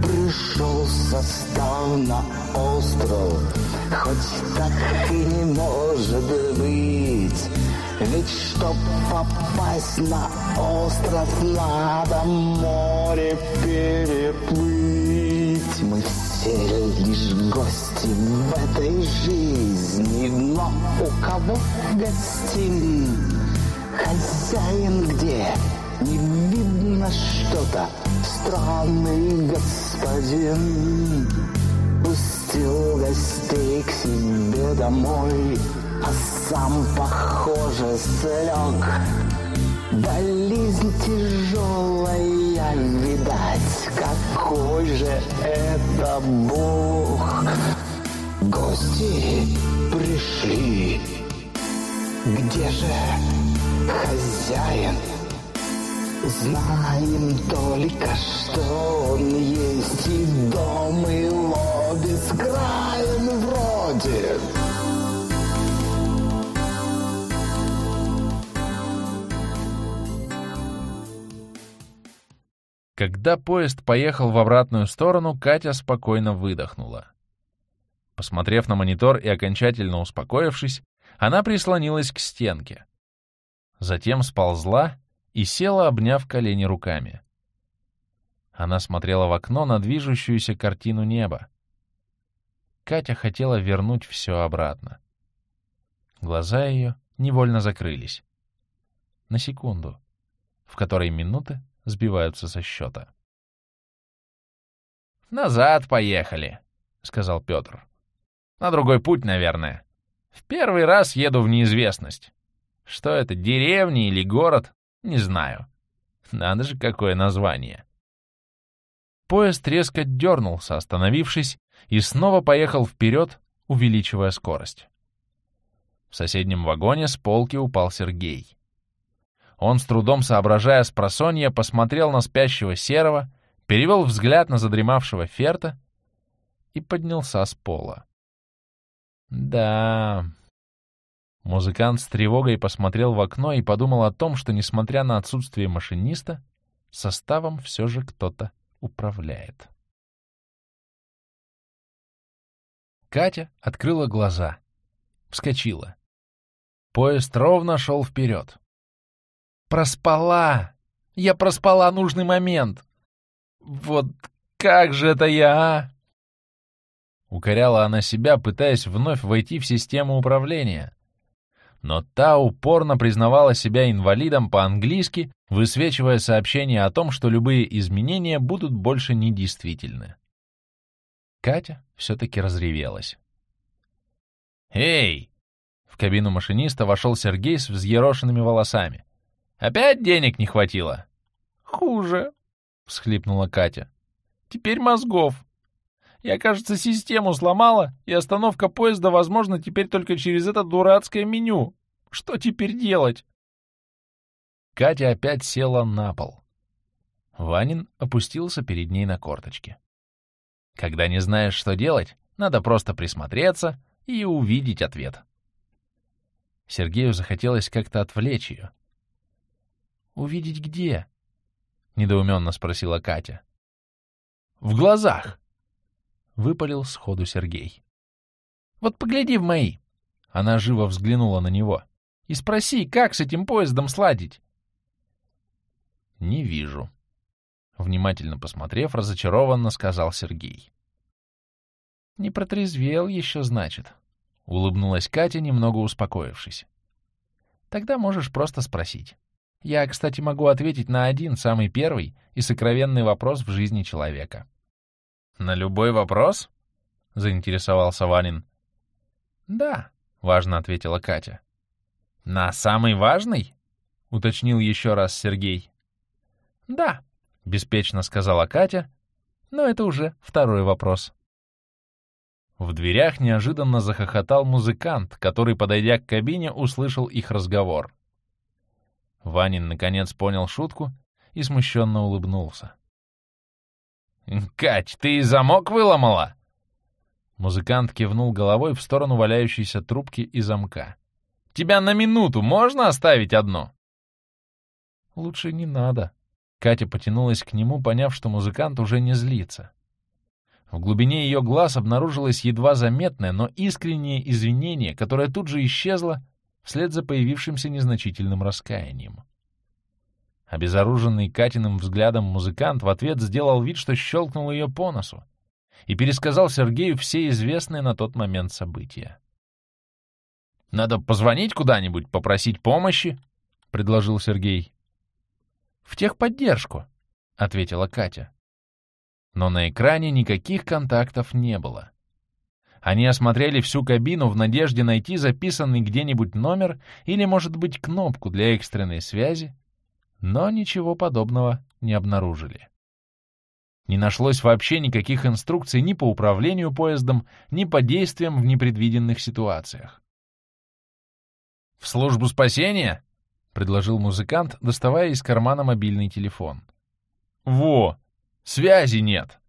Пришел состав на остров, хоть так и не может быть Ведь чтоб попасть на остров, надо море переплыть. Мы все лишь гости в этой жизни, но у кого гостим? Хозяин где? Не видно что-то, странный господин Пустил гостей к себе домой, а сам, похоже, слег. Болезнь тяжелая, видать, какой же это Бог. Гости пришли, где же хозяин? Знаем только, что он есть и дом его бескраен вроде. Когда поезд поехал в обратную сторону, Катя спокойно выдохнула. Посмотрев на монитор и окончательно успокоившись, она прислонилась к стенке. Затем сползла и села, обняв колени руками. Она смотрела в окно на движущуюся картину неба. Катя хотела вернуть все обратно. Глаза ее невольно закрылись. На секунду, в которой минуты сбиваются со счета. «Назад поехали», — сказал Петр. «На другой путь, наверное. В первый раз еду в неизвестность. Что это, деревня или город, не знаю. Надо же, какое название. Поезд резко дернулся, остановившись, и снова поехал вперед, увеличивая скорость. В соседнем вагоне с полки упал Сергей. Он, с трудом соображая с просонья, посмотрел на спящего Серого, перевел взгляд на задремавшего Ферта и поднялся с пола. Да, Музыкант с тревогой посмотрел в окно и подумал о том, что, несмотря на отсутствие машиниста, составом все же кто-то управляет. Катя открыла глаза. Вскочила. Поезд ровно шел вперед. «Проспала! Я проспала нужный момент! Вот как же это я, а?» Укоряла она себя, пытаясь вновь войти в систему управления но та упорно признавала себя инвалидом по-английски, высвечивая сообщение о том, что любые изменения будут больше недействительны. Катя все-таки разревелась. «Эй!» — в кабину машиниста вошел Сергей с взъерошенными волосами. «Опять денег не хватило?» «Хуже», — всхлипнула Катя. «Теперь мозгов. Я, кажется, систему сломала, и остановка поезда возможна теперь только через это дурацкое меню. Что теперь делать?» Катя опять села на пол. Ванин опустился перед ней на корточки. Когда не знаешь, что делать, надо просто присмотреться и увидеть ответ. Сергею захотелось как-то отвлечь ее. «Увидеть где?» — недоуменно спросила Катя. «В глазах!» — выпалил сходу Сергей. «Вот погляди в мои!» Она живо взглянула на него. «И спроси, как с этим поездом сладить?» «Не вижу», — внимательно посмотрев, разочарованно сказал Сергей. «Не протрезвел еще, значит», — улыбнулась Катя, немного успокоившись. «Тогда можешь просто спросить. Я, кстати, могу ответить на один, самый первый и сокровенный вопрос в жизни человека». «На любой вопрос?» — заинтересовался Ванин. «Да», — важно ответила Катя. «На самый важный?» — уточнил еще раз Сергей. «Да», — беспечно сказала Катя, но это уже второй вопрос. В дверях неожиданно захохотал музыкант, который, подойдя к кабине, услышал их разговор. Ванин наконец понял шутку и смущенно улыбнулся. «Кать, ты и замок выломала?» Музыкант кивнул головой в сторону валяющейся трубки и замка. «Тебя на минуту можно оставить одно?» «Лучше не надо». Катя потянулась к нему, поняв, что музыкант уже не злится. В глубине ее глаз обнаружилось едва заметное, но искреннее извинение, которое тут же исчезло, вслед за появившимся незначительным раскаянием. Обезоруженный Катиным взглядом музыкант в ответ сделал вид, что щелкнул ее по носу, и пересказал Сергею все известные на тот момент события. «Надо позвонить куда-нибудь, попросить помощи», — предложил Сергей. «В техподдержку», — ответила Катя. Но на экране никаких контактов не было. Они осмотрели всю кабину в надежде найти записанный где-нибудь номер или, может быть, кнопку для экстренной связи, но ничего подобного не обнаружили. Не нашлось вообще никаких инструкций ни по управлению поездом, ни по действиям в непредвиденных ситуациях. «В службу спасения?» — предложил музыкант, доставая из кармана мобильный телефон. «Во! Связи нет!»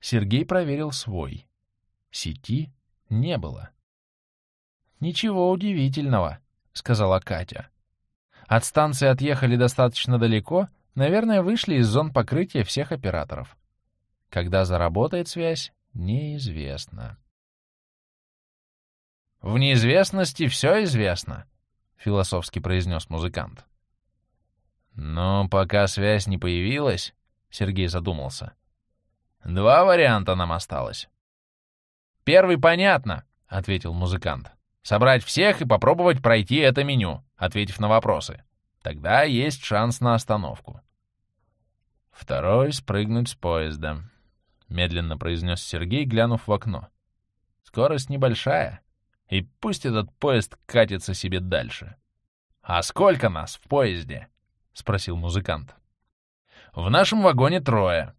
Сергей проверил свой. Сети не было. «Ничего удивительного», — сказала Катя. «От станции отъехали достаточно далеко, наверное, вышли из зон покрытия всех операторов. Когда заработает связь, неизвестно». «В неизвестности все известно», — философски произнес музыкант. «Но пока связь не появилась», — Сергей задумался, — «два варианта нам осталось. «Первый понятно», — ответил музыкант. «Собрать всех и попробовать пройти это меню, ответив на вопросы. Тогда есть шанс на остановку». «Второй — спрыгнуть с поезда», — медленно произнес Сергей, глянув в окно. «Скорость небольшая, и пусть этот поезд катится себе дальше». «А сколько нас в поезде?» — спросил музыкант. «В нашем вагоне трое».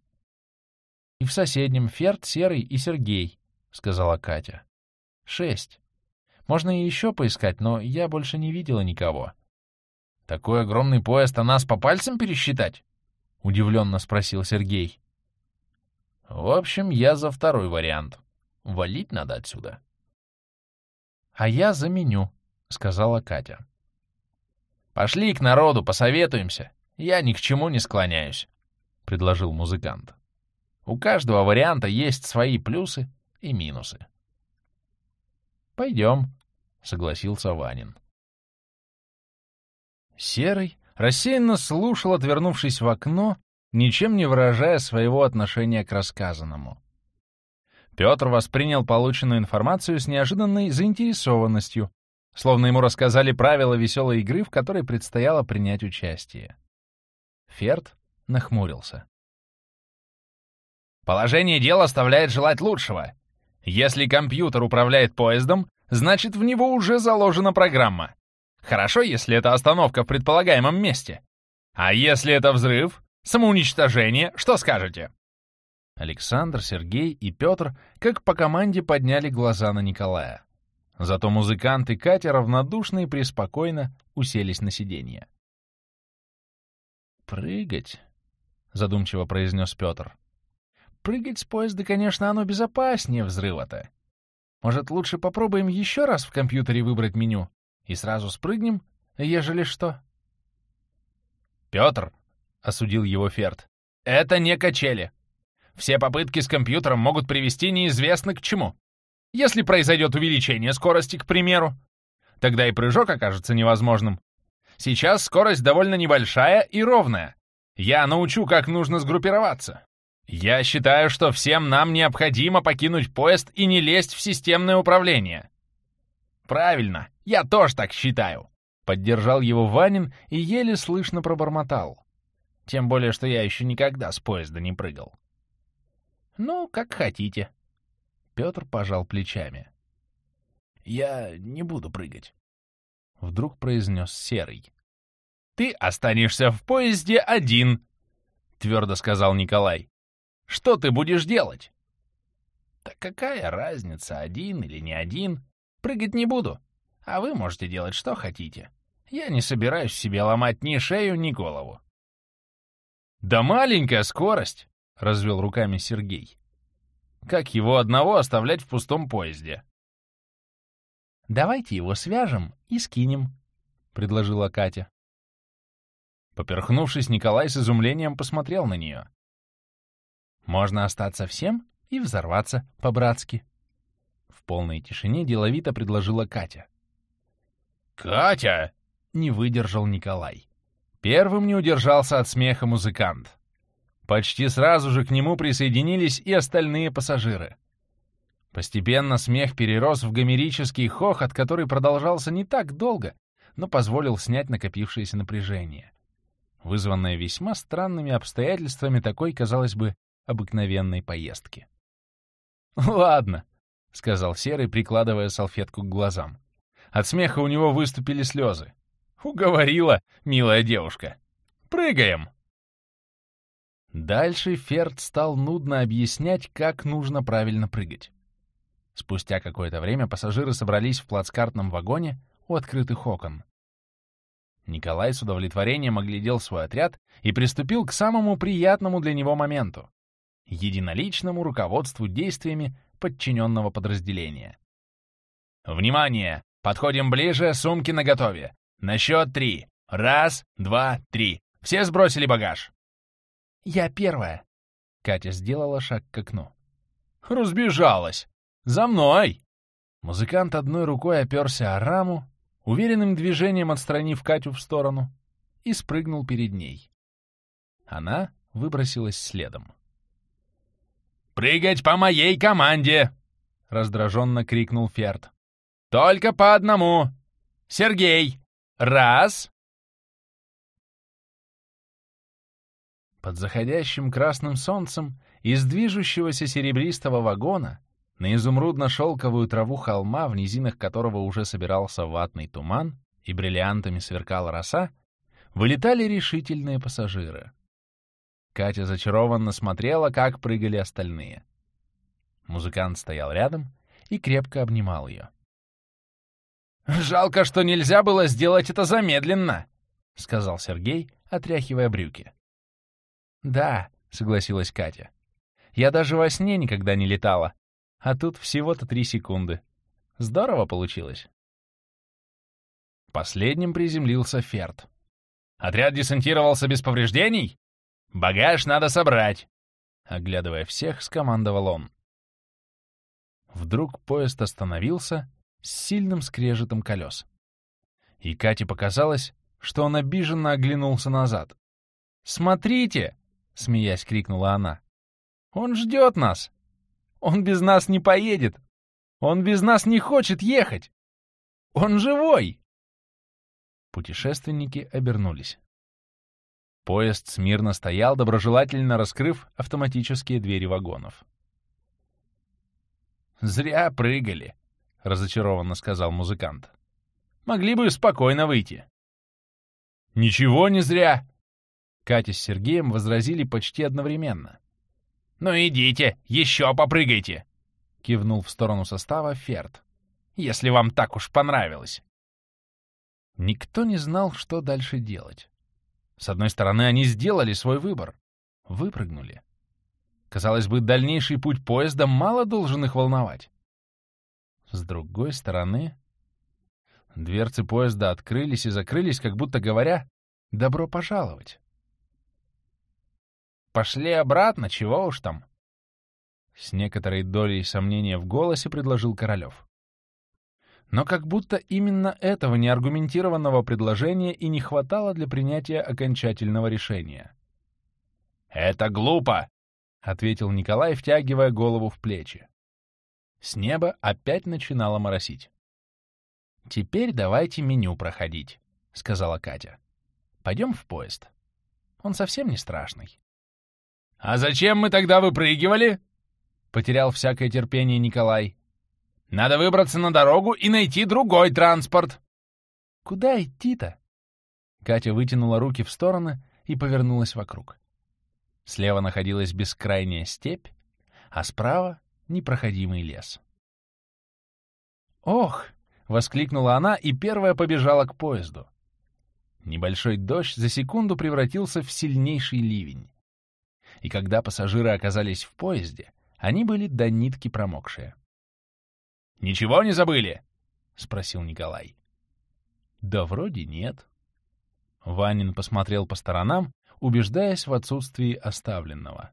«И в соседнем Ферд, Серый и Сергей», — сказала Катя. «Шесть. Можно и еще поискать, но я больше не видела никого». «Такой огромный поезд, а нас по пальцам пересчитать?» — удивленно спросил Сергей. «В общем, я за второй вариант. Валить надо отсюда». «А я за меню», — сказала Катя. «Пошли к народу, посоветуемся. Я ни к чему не склоняюсь», — предложил музыкант. «У каждого варианта есть свои плюсы и минусы. «Пойдем», — согласился Ванин. Серый рассеянно слушал, отвернувшись в окно, ничем не выражая своего отношения к рассказанному. Петр воспринял полученную информацию с неожиданной заинтересованностью, словно ему рассказали правила веселой игры, в которой предстояло принять участие. Ферд нахмурился. «Положение дела оставляет желать лучшего. Если компьютер управляет поездом, значит, в него уже заложена программа. Хорошо, если это остановка в предполагаемом месте. А если это взрыв, самоуничтожение, что скажете? Александр, Сергей и Петр как по команде подняли глаза на Николая. Зато музыкант и Катя равнодушно и преспокойно уселись на сиденье. «Прыгать», — задумчиво произнес Петр. Прыгать с поезда, конечно, оно безопаснее взрыва-то. Может, лучше попробуем еще раз в компьютере выбрать меню и сразу спрыгнем, ежели что? «Петр», — осудил его Ферд, — «это не качели. Все попытки с компьютером могут привести неизвестно к чему. Если произойдет увеличение скорости, к примеру, тогда и прыжок окажется невозможным. Сейчас скорость довольно небольшая и ровная. Я научу, как нужно сгруппироваться. Я считаю, что всем нам необходимо покинуть поезд и не лезть в системное управление. Правильно, я тоже так считаю. Поддержал его Ванин и еле слышно пробормотал. Тем более, что я еще никогда с поезда не прыгал. Ну, как хотите. Петр пожал плечами. Я не буду прыгать. Вдруг произнес Серый. Ты останешься в поезде один, твердо сказал Николай. Что ты будешь делать? Так какая разница, один или не один? Прыгать не буду. А вы можете делать, что хотите. Я не собираюсь себе ломать ни шею, ни голову. Да маленькая скорость, — развел руками Сергей. Как его одного оставлять в пустом поезде? «Давайте его свяжем и скинем», — предложила Катя. Поперхнувшись, Николай с изумлением посмотрел на нее. Можно остаться всем и взорваться по-братски. В полной тишине деловито предложила Катя. «Катя!» — не выдержал Николай. Первым не удержался от смеха музыкант. Почти сразу же к нему присоединились и остальные пассажиры. Постепенно смех перерос в гомерический хохот, который продолжался не так долго, но позволил снять накопившееся напряжение, вызванное весьма странными обстоятельствами такой, казалось бы, обыкновенной поездки. «Ладно», — сказал Серый, прикладывая салфетку к глазам. От смеха у него выступили слезы. «Уговорила, милая девушка. Прыгаем!» Дальше Ферд стал нудно объяснять, как нужно правильно прыгать. Спустя какое-то время пассажиры собрались в плацкартном вагоне у открытых окон. Николай с удовлетворением оглядел свой отряд и приступил к самому приятному для него моменту — единоличному руководству действиями подчиненного подразделения. «Внимание! Подходим ближе, сумки наготове. На счет три. Раз, два, три. Все сбросили багаж?» «Я первая». Катя сделала шаг к окну. «Разбежалась! За мной!» Музыкант одной рукой оперся о раму, уверенным движением отстранив Катю в сторону, и спрыгнул перед ней. Она выбросилась следом. «Прыгать по моей команде!» — раздраженно крикнул Ферд. «Только по одному! Сергей! Раз!» Под заходящим красным солнцем из движущегося серебристого вагона на изумрудно-шелковую траву холма, в низинах которого уже собирался ватный туман и бриллиантами сверкала роса, вылетали решительные пассажиры. Катя зачарованно смотрела, как прыгали остальные. Музыкант стоял рядом и крепко обнимал ее. «Жалко, что нельзя было сделать это замедленно», — сказал Сергей, отряхивая брюки. «Да», — согласилась Катя. «Я даже во сне никогда не летала, а тут всего-то три секунды. Здорово получилось. Последним приземлился Ферд. «Отряд десантировался без повреждений? Багаж надо собрать!» Оглядывая всех, скомандовал он. Вдруг поезд остановился с сильным скрежетом колес. И Кате показалось, что он обиженно оглянулся назад. «Смотрите!» — смеясь крикнула она. «Он ждет нас!» Он без нас не поедет. Он без нас не хочет ехать. Он живой!» Путешественники обернулись. Поезд смирно стоял, доброжелательно раскрыв автоматические двери вагонов. «Зря прыгали», — разочарованно сказал музыкант. «Могли бы спокойно выйти». «Ничего не зря!» Катя с Сергеем возразили почти одновременно. «Ну идите, еще попрыгайте!» — кивнул в сторону состава Ферд. «Если вам так уж понравилось!» Никто не знал, что дальше делать. С одной стороны, они сделали свой выбор. Выпрыгнули. Казалось бы, дальнейший путь поезда мало должен их волновать. С другой стороны... Дверцы поезда открылись и закрылись, как будто говоря «добро пожаловать». Пошли обратно, чего уж там. С некоторой долей сомнения в голосе предложил Королев. Но как будто именно этого неаргументированного предложения и не хватало для принятия окончательного решения. «Это глупо!» — ответил Николай, втягивая голову в плечи. С неба опять начинало моросить. «Теперь давайте меню проходить», — сказала Катя. «Пойдем в поезд. Он совсем не страшный». «А зачем мы тогда выпрыгивали?» — потерял всякое терпение Николай. «Надо выбраться на дорогу и найти другой транспорт». «Куда идти-то?» Катя вытянула руки в стороны и повернулась вокруг. Слева находилась бескрайняя степь, а справа — непроходимый лес. «Ох!» — воскликнула она и первая побежала к поезду. Небольшой дождь за секунду превратился в сильнейший ливень и когда пассажиры оказались в поезде, они были до нитки промокшие. «Ничего не забыли?» — спросил Николай. «Да вроде нет». Ванин посмотрел по сторонам, убеждаясь в отсутствии оставленного.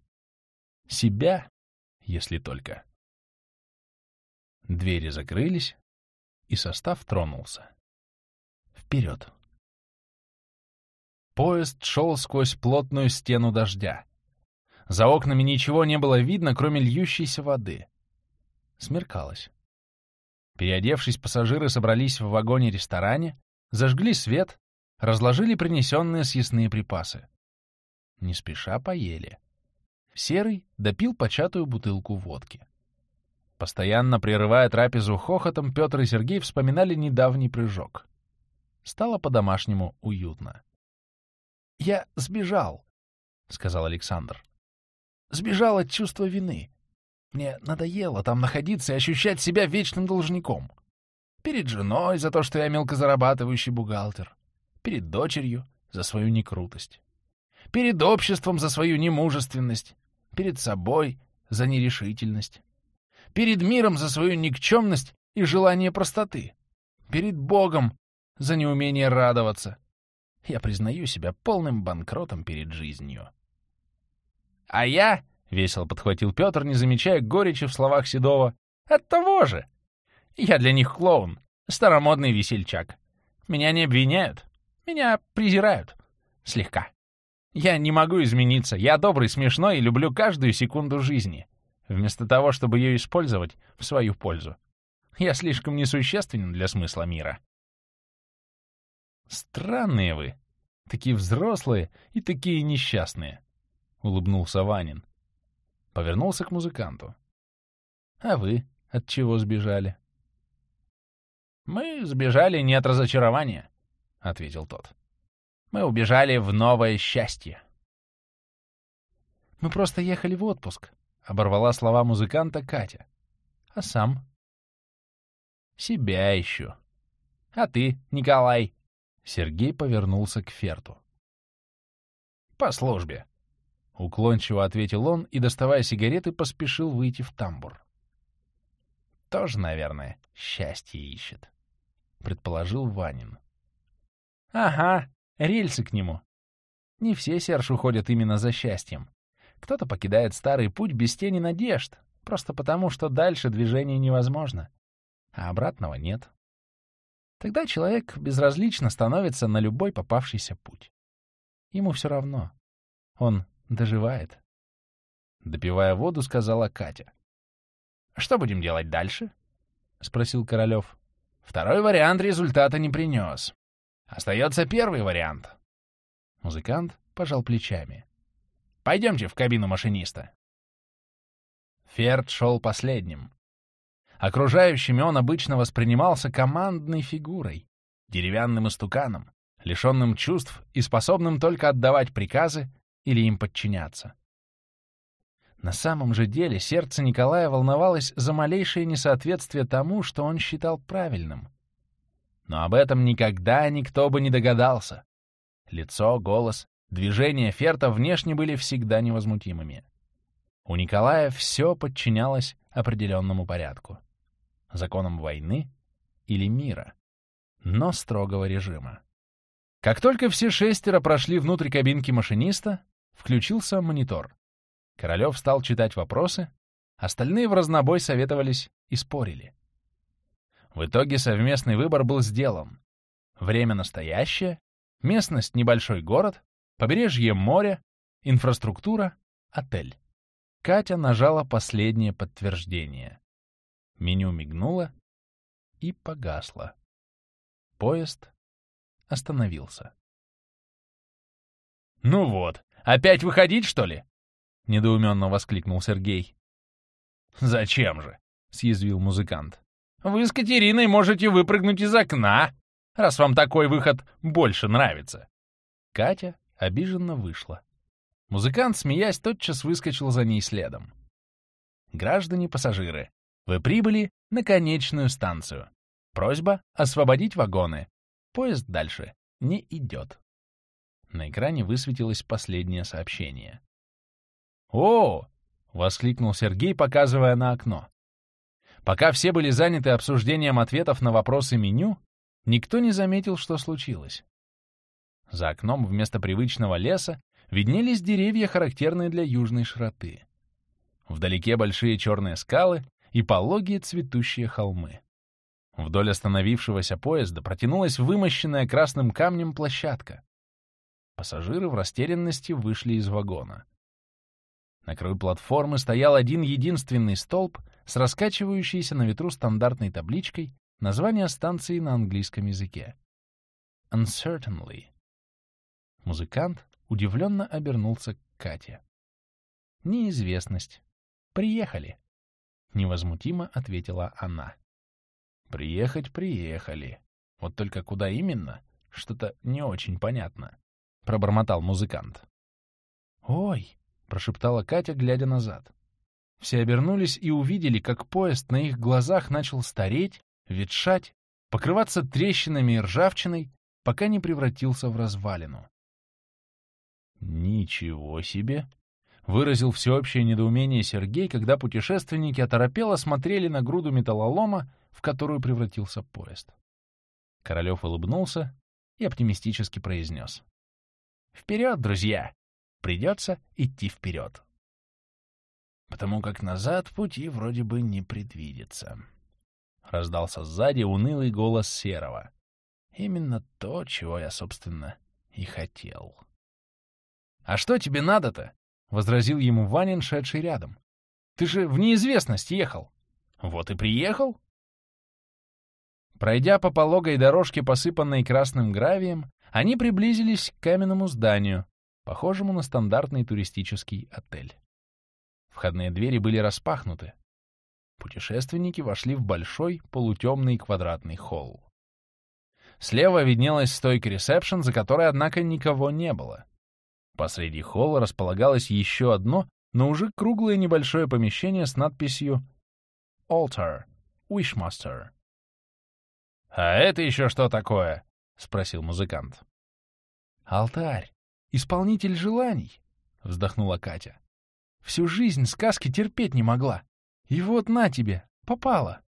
Себя, если только. Двери закрылись, и состав тронулся. Вперед! Поезд шел сквозь плотную стену дождя. За окнами ничего не было видно, кроме льющейся воды. Смеркалось. Переодевшись, пассажиры собрались в вагоне-ресторане, зажгли свет, разложили принесенные съестные припасы. Не спеша поели. Серый допил початую бутылку водки. Постоянно прерывая трапезу хохотом, Петр и Сергей вспоминали недавний прыжок. Стало по-домашнему уютно. «Я сбежал», — сказал Александр. «Сбежал от чувства вины. Мне надоело там находиться и ощущать себя вечным должником. Перед женой за то, что я мелкозарабатывающий бухгалтер. Перед дочерью за свою некрутость. Перед обществом за свою немужественность. Перед собой за нерешительность перед миром за свою никчемность и желание простоты, перед Богом за неумение радоваться. Я признаю себя полным банкротом перед жизнью. «А я», — весело подхватил Петр, не замечая горечи в словах Седова, — «от того же. Я для них клоун, старомодный весельчак. Меня не обвиняют, меня презирают. Слегка. Я не могу измениться, я добрый, смешной и люблю каждую секунду жизни вместо того, чтобы ее использовать в свою пользу. Я слишком несущественен для смысла мира. «Странные вы, такие взрослые и такие несчастные», — улыбнулся Ванин. Повернулся к музыканту. «А вы от чего сбежали?» «Мы сбежали не от разочарования», — ответил тот. «Мы убежали в новое счастье». «Мы просто ехали в отпуск», Оборвала слова музыканта Катя. А сам? Себя ищу. А ты, Николай? Сергей повернулся к Ферту. По службе. Уклончиво ответил он и, доставая сигареты, поспешил выйти в тамбур. Тоже, наверное, счастье ищет, предположил Ванин. Ага, рельсы к нему. Не все Серж уходят именно за счастьем. Кто-то покидает старый путь без тени надежд, просто потому, что дальше движение невозможно, а обратного нет. Тогда человек безразлично становится на любой попавшийся путь. Ему все равно. Он доживает. Допивая воду, сказала Катя. «Что будем делать дальше?» — спросил Королев. «Второй вариант результата не принес. Остается первый вариант». Музыкант пожал плечами. Пойдемте в кабину машиниста. Ферд шел последним. Окружающими он обычно воспринимался командной фигурой, деревянным истуканом, лишенным чувств и способным только отдавать приказы или им подчиняться. На самом же деле сердце Николая волновалось за малейшее несоответствие тому, что он считал правильным. Но об этом никогда никто бы не догадался. Лицо, голос, Движения Ферта внешне были всегда невозмутимыми. У Николая все подчинялось определенному порядку. Законам войны или мира, но строгого режима. Как только все шестеро прошли внутрь кабинки машиниста, включился монитор. Королев стал читать вопросы, остальные в разнобой советовались и спорили. В итоге совместный выбор был сделан. Время настоящее, местность — небольшой город, Побережье моря, инфраструктура, отель. Катя нажала последнее подтверждение. Меню мигнуло и погасло. Поезд остановился. «Ну вот, опять выходить, что ли?» — недоуменно воскликнул Сергей. «Зачем же?» — съязвил музыкант. «Вы с Катериной можете выпрыгнуть из окна, раз вам такой выход больше нравится». Катя обиженно вышла. Музыкант, смеясь, тотчас выскочил за ней следом. «Граждане-пассажиры, вы прибыли на конечную станцию. Просьба освободить вагоны. Поезд дальше не идет». На экране высветилось последнее сообщение. «О!» — воскликнул Сергей, показывая на окно. Пока все были заняты обсуждением ответов на вопросы меню, никто не заметил, что случилось. За окном вместо привычного леса виднелись деревья, характерные для южной широты. Вдалеке большие черные скалы и пологие цветущие холмы. Вдоль остановившегося поезда протянулась вымощенная красным камнем площадка. Пассажиры в растерянности вышли из вагона. На краю платформы стоял один единственный столб с раскачивающейся на ветру стандартной табличкой название станции на английском языке. Uncertainly. Музыкант удивленно обернулся к Кате. «Неизвестность. Приехали», — невозмутимо ответила она. Приехать приехали. Вот только куда именно? Что-то не очень понятно. Пробормотал музыкант. Ой, прошептала Катя, глядя назад. Все обернулись и увидели, как поезд на их глазах начал стареть, ветшать, покрываться трещинами и ржавчиной, пока не превратился в развалину. «Ничего себе!» — выразил всеобщее недоумение Сергей, когда путешественники оторопело смотрели на груду металлолома, в которую превратился поезд. Королев улыбнулся и оптимистически произнес. «Вперед, друзья! Придется идти вперед!» «Потому как назад пути вроде бы не предвидится», — раздался сзади унылый голос Серого. «Именно то, чего я, собственно, и хотел». «А что тебе надо-то?» — возразил ему Ванин, шедший рядом. «Ты же в неизвестность ехал». «Вот и приехал», Пройдя по пологой дорожке, посыпанной красным гравием, они приблизились к каменному зданию, похожему на стандартный туристический отель. Входные двери были распахнуты. Путешественники вошли в большой полутемный квадратный холл. Слева виднелась стойка ресепшн, за которой, однако, никого не было. Посреди холла располагалось еще одно, но уже круглое небольшое помещение с надписью «Altar. Wishmaster». «А это еще что такое?» — спросил музыкант. «Алтарь, исполнитель желаний», — вздохнула Катя. «Всю жизнь сказки терпеть не могла. И вот на тебе, попала».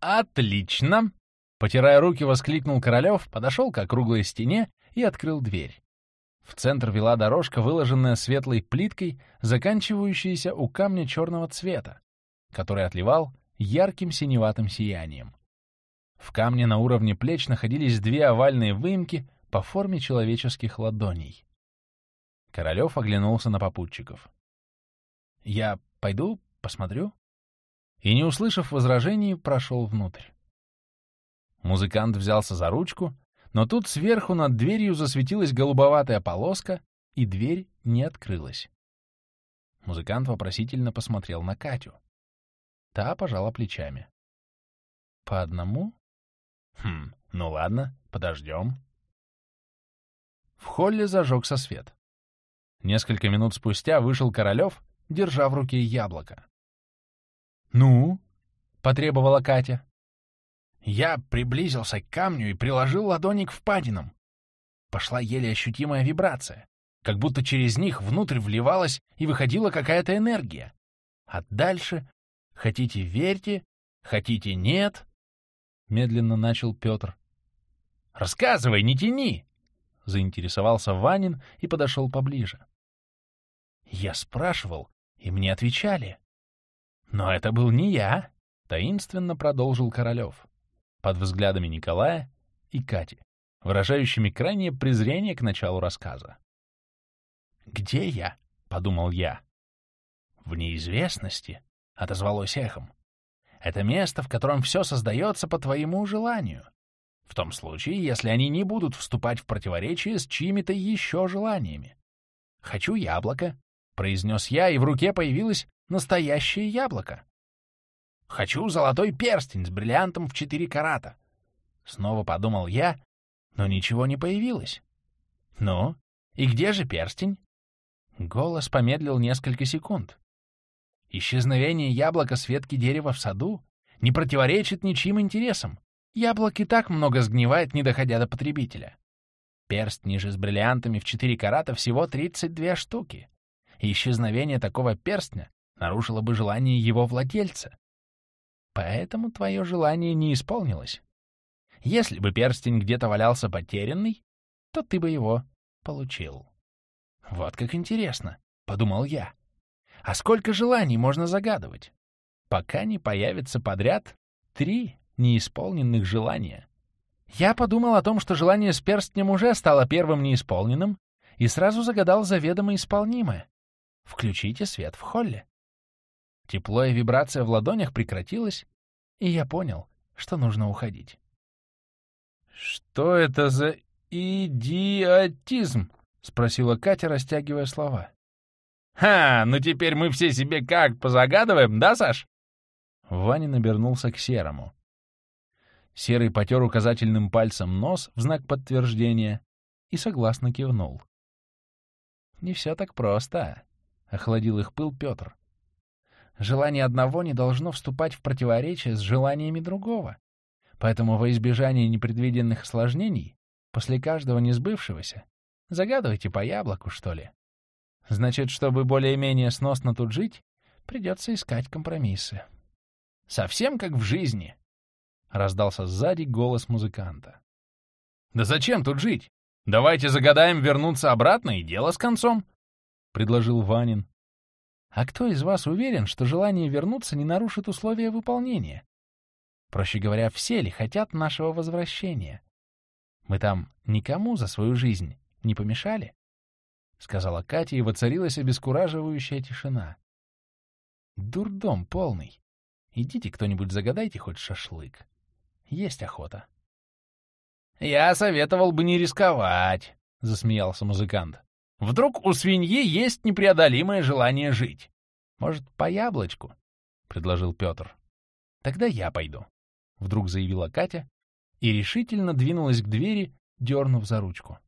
«Отлично!» — потирая руки, воскликнул Королев, подошел к округлой стене и открыл дверь. В центр вела дорожка, выложенная светлой плиткой, заканчивающаяся у камня черного цвета, который отливал ярким синеватым сиянием. В камне на уровне плеч находились две овальные выемки по форме человеческих ладоней. Королев оглянулся на попутчиков. «Я пойду, посмотрю?» И, не услышав возражений, прошел внутрь. Музыкант взялся за ручку, но тут сверху над дверью засветилась голубоватая полоска, и дверь не открылась. Музыкант вопросительно посмотрел на Катю. Та пожала плечами. «По одному?» Хм, ну ладно, подождем. В холле зажегся свет. Несколько минут спустя вышел Королев, держа в руке яблоко. «Ну?» — потребовала Катя. Я приблизился к камню и приложил ладони к впадинам. Пошла еле ощутимая вибрация, как будто через них внутрь вливалась и выходила какая-то энергия. А дальше, хотите верьте, хотите нет, — медленно начал Петр. «Рассказывай, не тяни!» — заинтересовался Ванин и подошел поближе. Я спрашивал, и мне отвечали. «Но это был не я», — таинственно продолжил Королев, под взглядами Николая и Кати, выражающими крайнее презрение к началу рассказа. «Где я?» — подумал я. «В неизвестности», — отозвалось эхом. Это место, в котором все создается по твоему желанию. В том случае, если они не будут вступать в противоречие с чьими-то еще желаниями. «Хочу яблоко», — произнес я, и в руке появилось настоящее яблоко. «Хочу золотой перстень с бриллиантом в четыре карата». Снова подумал я, но ничего не появилось. «Ну, и где же перстень?» Голос помедлил несколько секунд. Исчезновение яблока с ветки дерева в саду не противоречит ничьим интересам. Яблок и так много сгнивает, не доходя до потребителя. Перст ниже с бриллиантами в 4 карата всего 32 штуки. Исчезновение такого перстня нарушило бы желание его владельца. Поэтому твое желание не исполнилось. Если бы перстень где-то валялся потерянный, то ты бы его получил. Вот как интересно, — подумал я. А сколько желаний можно загадывать? Пока не появится подряд три неисполненных желания. Я подумал о том, что желание с перстнем уже стало первым неисполненным, и сразу загадал заведомо исполнимое. Включите свет в холле. Тепло и вибрация в ладонях прекратилась, и я понял, что нужно уходить. «Что это за идиотизм?» — спросила Катя, растягивая слова. «Ха, ну теперь мы все себе как позагадываем, да, Саш?» Ваня набернулся к Серому. Серый потер указательным пальцем нос в знак подтверждения и согласно кивнул. «Не все так просто», — охладил их пыл Петр. «Желание одного не должно вступать в противоречие с желаниями другого. Поэтому во избежание непредвиденных осложнений, после каждого несбывшегося, загадывайте по яблоку, что ли. Значит, чтобы более-менее сносно тут жить, придется искать компромиссы. Совсем как в жизни!» — раздался сзади голос музыканта. «Да зачем тут жить? Давайте загадаем вернуться обратно и дело с концом!» — предложил Ванин. «А кто из вас уверен, что желание вернуться не нарушит условия выполнения? Проще говоря, все ли хотят нашего возвращения? Мы там никому за свою жизнь не помешали?» — сказала Катя, и воцарилась обескураживающая тишина. «Дурдом полный. Идите кто-нибудь загадайте хоть шашлык. Есть охота». «Я советовал бы не рисковать», — засмеялся музыкант. «Вдруг у свиньи есть непреодолимое желание жить? Может, по яблочку?» — предложил Петр. «Тогда я пойду», — вдруг заявила Катя и решительно двинулась к двери, дернув за ручку.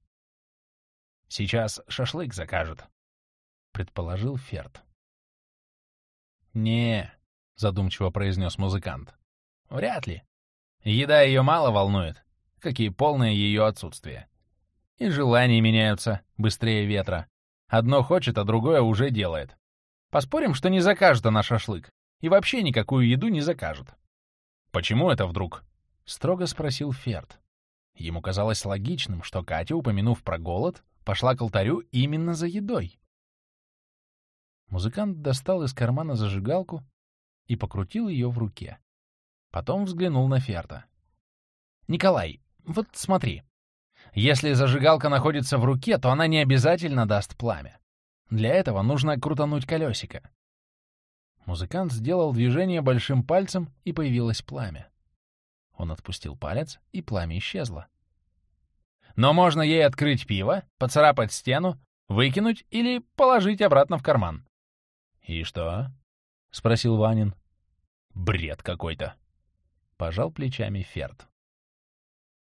«Сейчас шашлык закажет», — предположил Ферд. «Не», — задумчиво произнес музыкант, — «вряд ли. Еда ее мало волнует, как и полное ее отсутствие. И желания меняются быстрее ветра. Одно хочет, а другое уже делает. Поспорим, что не закажет она шашлык. И вообще никакую еду не закажет. «Почему это вдруг?» — строго спросил Ферд. Ему казалось логичным, что Катя, упомянув про голод, пошла к алтарю именно за едой. Музыкант достал из кармана зажигалку и покрутил ее в руке. Потом взглянул на Ферда. «Николай, вот смотри. Если зажигалка находится в руке, то она не обязательно даст пламя. Для этого нужно крутануть колесико. Музыкант сделал движение большим пальцем, и появилось пламя. Он отпустил палец, и пламя исчезло. Но можно ей открыть пиво, поцарапать стену, выкинуть или положить обратно в карман. «И что?» — спросил Ванин. «Бред какой-то!» — пожал плечами Ферд.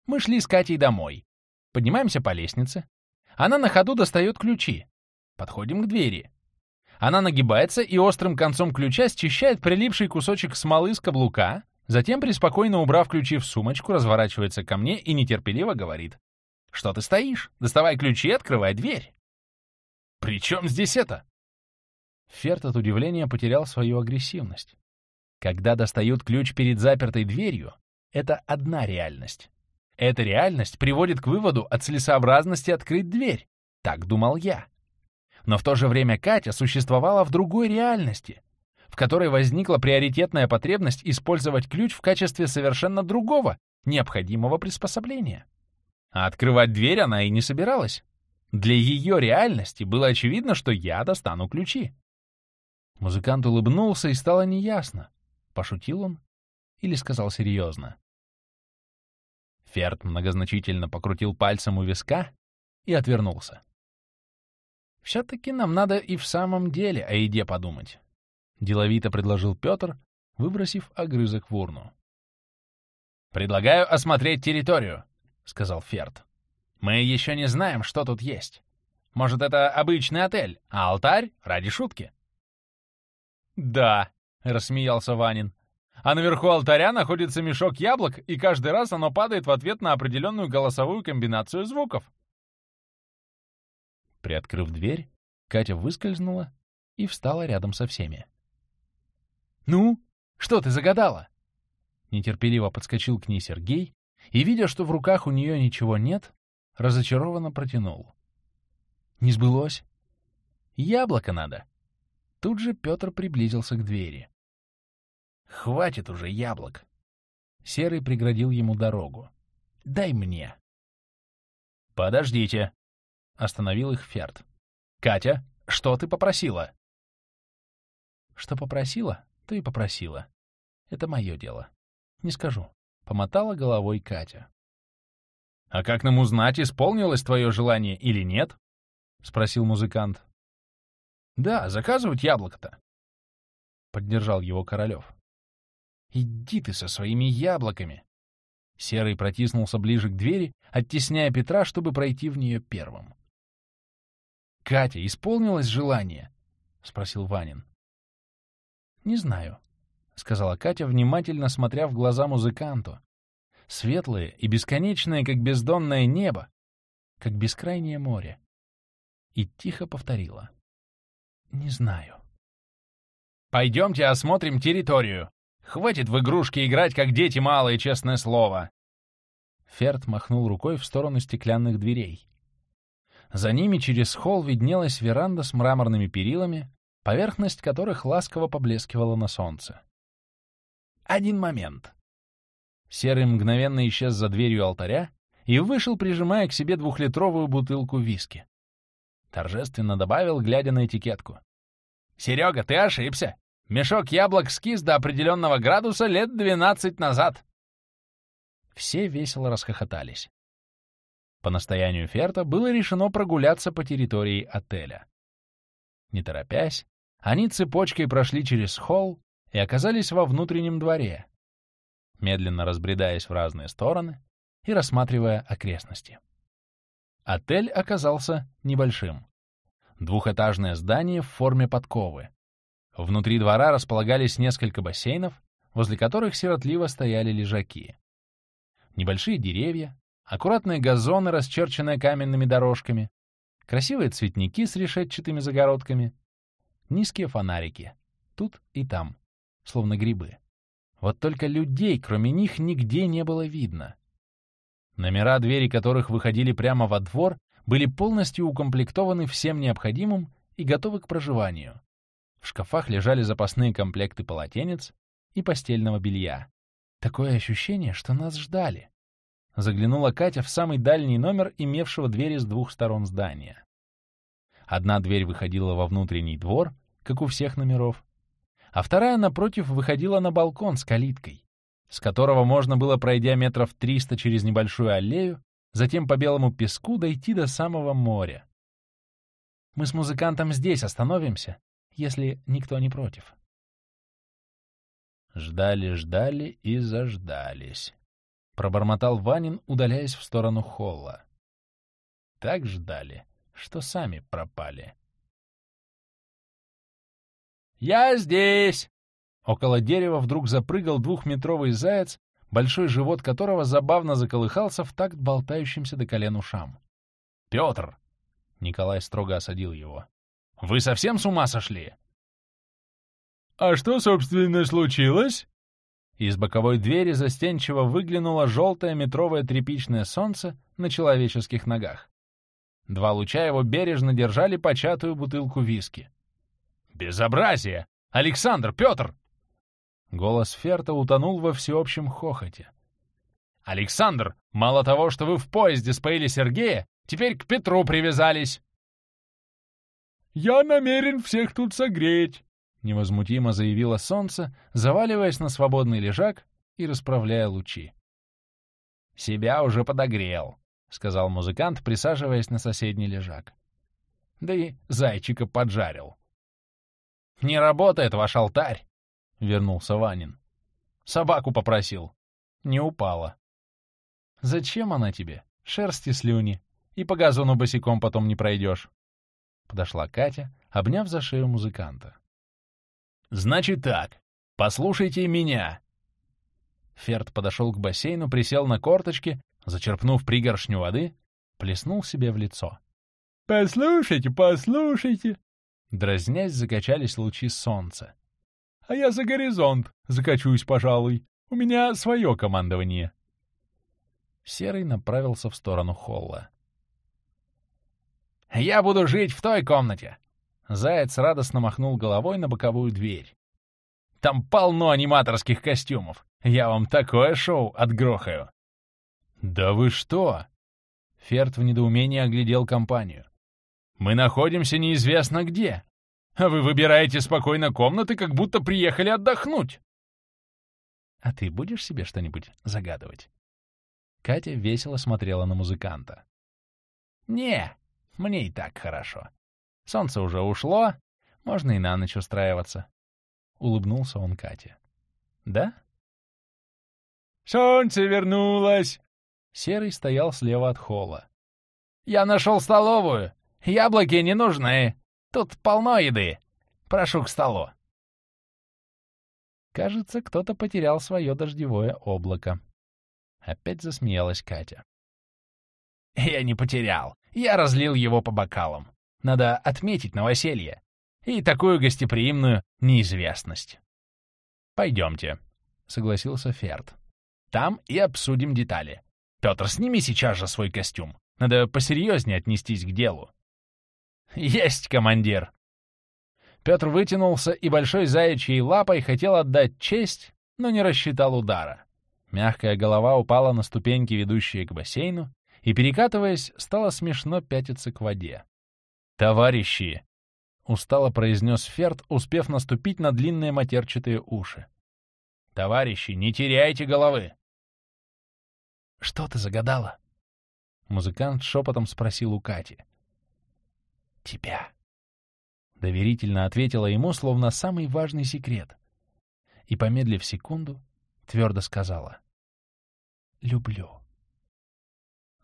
Мы шли с Катей домой. Поднимаемся по лестнице. Она на ходу достает ключи. Подходим к двери. Она нагибается и острым концом ключа счищает прилипший кусочек смолы с каблука, затем, преспокойно убрав ключи в сумочку, разворачивается ко мне и нетерпеливо говорит. «Что ты стоишь? Доставай ключи и открывай дверь». «При чем здесь это?» Ферт от удивления потерял свою агрессивность. Когда достают ключ перед запертой дверью, это одна реальность. Эта реальность приводит к выводу о целесообразности открыть дверь. Так думал я. Но в то же время Катя существовала в другой реальности, в которой возникла приоритетная потребность использовать ключ в качестве совершенно другого, необходимого приспособления. А открывать дверь она и не собиралась. Для ее реальности было очевидно, что я достану ключи. Музыкант улыбнулся, и стало неясно, пошутил он или сказал серьезно. Ферд многозначительно покрутил пальцем у виска и отвернулся. «Все-таки нам надо и в самом деле о еде подумать», — деловито предложил Петр, выбросив огрызок в урну. «Предлагаю осмотреть территорию», — сказал Ферд. «Мы еще не знаем, что тут есть. Может, это обычный отель, а алтарь — ради шутки?» «Да», — рассмеялся Ванин а наверху алтаря находится мешок яблок, и каждый раз оно падает в ответ на определенную голосовую комбинацию звуков. Приоткрыв дверь, Катя выскользнула и встала рядом со всеми. «Ну, что ты загадала?» Нетерпеливо подскочил к ней Сергей и, видя, что в руках у нее ничего нет, разочарованно протянул. «Не сбылось? Яблоко надо!» Тут же Петр приблизился к двери. Хватит уже яблок. Серый преградил ему дорогу. «Дай мне!» «Подождите!» — остановил их Ферд. «Катя, что ты попросила?» «Что попросила, то и попросила. Это мое дело. Не скажу». Помотала головой Катя. «А как нам узнать, исполнилось твое желание или нет?» — спросил музыкант. «Да, заказывать яблоко-то», — поддержал его Королев. «Иди ты со своими яблоками!» Серый протиснулся ближе к двери, оттесняя Петра, чтобы пройти в нее первым. «Катя, исполнилось желание?» — спросил Ванин. «Не знаю», — сказала Катя, внимательно смотря в глаза музыканту. Светлые и бесконечные, как бездонное небо, как бескрайнее море. И тихо повторила. «Не знаю». «Пойдемте осмотрим территорию. Хватит в игрушки играть, как дети малые, честное слово!» Ферд махнул рукой в сторону стеклянных дверей. За ними через холл виднелась веранда с мраморными перилами, поверхность которых ласково поблескивала на солнце. «Один момент!» Серый мгновенно исчез за дверью алтаря и вышел, прижимая к себе двухлитровую бутылку виски. Торжественно добавил, глядя на этикетку. «Серега, ты ошибся! Мешок яблок скис до определенного градуса лет двенадцать назад!» Все весело расхохотались. По настоянию Ферта было решено прогуляться по территории отеля. Не торопясь, они цепочкой прошли через холл и оказались во внутреннем дворе, медленно разбредаясь в разные стороны и рассматривая окрестности. Отель оказался небольшим. Двухэтажное здание в форме подковы. Внутри двора располагались несколько бассейнов, возле которых сиротливо стояли лежаки. Небольшие деревья, аккуратные газоны, расчерченные каменными дорожками, красивые цветники с решетчатыми загородками, низкие фонарики, тут и там, словно грибы. Вот только людей, кроме них, нигде не было видно. Номера, двери которых выходили прямо во двор, были полностью укомплектованы всем необходимым и готовы к проживанию. В шкафах лежали запасные комплекты полотенец и постельного белья. Такое ощущение, что нас ждали. Заглянула Катя в самый дальний номер, имевшего двери с двух сторон здания. Одна дверь выходила во внутренний двор, как у всех номеров, а вторая, напротив, выходила на балкон с калиткой, с которого можно было, пройдя метров триста через небольшую аллею, затем по белому песку дойти до самого моря. Мы с музыкантом здесь остановимся, если никто не против. Ждали-ждали и заждались. Пробормотал Ванин, удаляясь в сторону холла. Так ждали, что сами пропали. «Я здесь!» Около дерева вдруг запрыгал двухметровый заяц, большой живот которого забавно заколыхался в такт болтающимся до колен ушам. «Петр!» — Николай строго осадил его. «Вы совсем с ума сошли?» «А что, собственно, случилось?» Из боковой двери застенчиво выглянуло желтое метровое тряпичное солнце на человеческих ногах. Два луча его бережно держали початую бутылку виски. «Безобразие! Александр, Петр!» Голос Ферта утонул во всеобщем хохоте. «Александр, мало того, что вы в поезде споили Сергея, теперь к Петру привязались!» «Я намерен всех тут согреть!» — невозмутимо заявило солнце, заваливаясь на свободный лежак и расправляя лучи. «Себя уже подогрел», — сказал музыкант, присаживаясь на соседний лежак. «Да и зайчика поджарил». «Не работает ваш алтарь», — вернулся Ванин. «Собаку попросил. Не упала». «Зачем она тебе? Шерсти слюни. И по газону босиком потом не пройдешь». Подошла Катя, обняв за шею музыканта. «Значит так, послушайте меня!» Ферд подошел к бассейну, присел на корточки, зачерпнув пригоршню воды, плеснул себе в лицо. «Послушайте, послушайте!» Дразнясь, закачались лучи солнца. «А я за горизонт закачусь, пожалуй. У меня свое командование». Серый направился в сторону холла. «Я буду жить в той комнате!» Заяц радостно махнул головой на боковую дверь. Там полно аниматорских костюмов. Я вам такое шоу отгрохаю. Да вы что? Ферд в недоумении оглядел компанию. Мы находимся неизвестно где. А вы выбираете спокойно комнаты, как будто приехали отдохнуть. А ты будешь себе что-нибудь загадывать? Катя весело смотрела на музыканта. «Не, мне и так хорошо. Солнце уже ушло, можно и на ночь устраиваться. Улыбнулся он Кате. Да? Солнце вернулось! Серый стоял слева от холла. Я нашел столовую. Яблоки не нужны. Тут полно еды. Прошу к столу. Кажется, кто-то потерял свое дождевое облако. Опять засмеялась Катя. Я не потерял. Я разлил его по бокалам. Надо отметить новоселье и такую гостеприимную неизвестность. «Пойдемте», — согласился Ферд. «Там и обсудим детали. Петр, сними сейчас же свой костюм. Надо посерьезнее отнестись к делу». «Есть, командир!» Петр вытянулся и большой заячьей лапой хотел отдать честь, но не рассчитал удара. Мягкая голова упала на ступеньки, ведущие к бассейну, и, перекатываясь, стало смешно пятиться к воде. «Товарищи!» — устало произнес Ферд, успев наступить на длинные матерчатые уши. «Товарищи, не теряйте головы!» «Что ты загадала?» Музыкант шепотом спросил у Кати. «Тебя», — доверительно ответила ему, словно самый важный секрет. И, помедлив секунду, твердо сказала. «Люблю».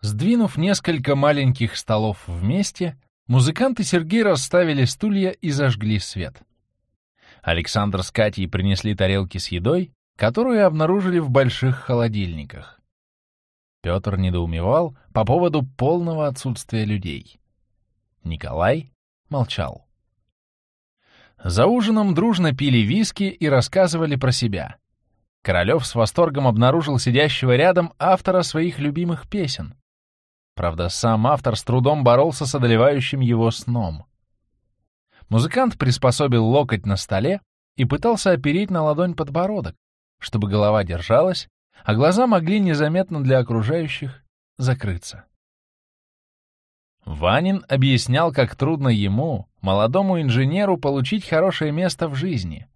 Сдвинув несколько маленьких столов вместе, музыканты Сергей расставили стулья и зажгли свет. Александр с Катей принесли тарелки с едой, которую обнаружили в больших холодильниках. Петр недоумевал по поводу полного отсутствия людей. Николай молчал. За ужином дружно пили виски и рассказывали про себя. Королев с восторгом обнаружил сидящего рядом автора своих любимых песен. Правда, сам автор с трудом боролся с одолевающим его сном. Музыкант приспособил локоть на столе и пытался опереть на ладонь подбородок, чтобы голова держалась, а глаза могли незаметно для окружающих закрыться. Ванин объяснял, как трудно ему, молодому инженеру, получить хорошее место в жизни.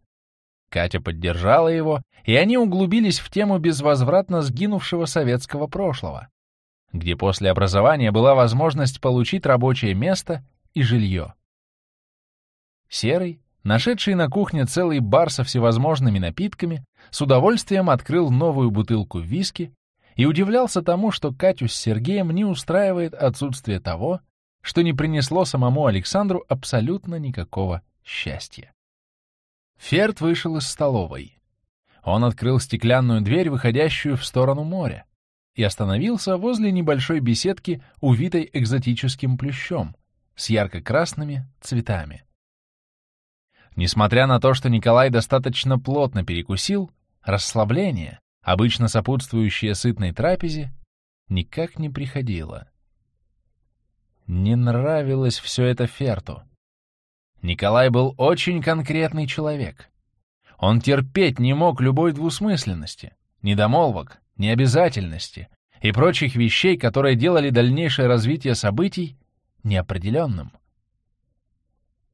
Катя поддержала его, и они углубились в тему безвозвратно сгинувшего советского прошлого где после образования была возможность получить рабочее место и жилье. Серый, нашедший на кухне целый бар со всевозможными напитками, с удовольствием открыл новую бутылку виски и удивлялся тому, что Катю с Сергеем не устраивает отсутствие того, что не принесло самому Александру абсолютно никакого счастья. Ферд вышел из столовой. Он открыл стеклянную дверь, выходящую в сторону моря и остановился возле небольшой беседки, увитой экзотическим плющом, с ярко-красными цветами. Несмотря на то, что Николай достаточно плотно перекусил, расслабление, обычно сопутствующее сытной трапезе, никак не приходило. Не нравилось все это Ферту. Николай был очень конкретный человек. Он терпеть не мог любой двусмысленности, недомолвок, необязательности и прочих вещей, которые делали дальнейшее развитие событий неопределенным.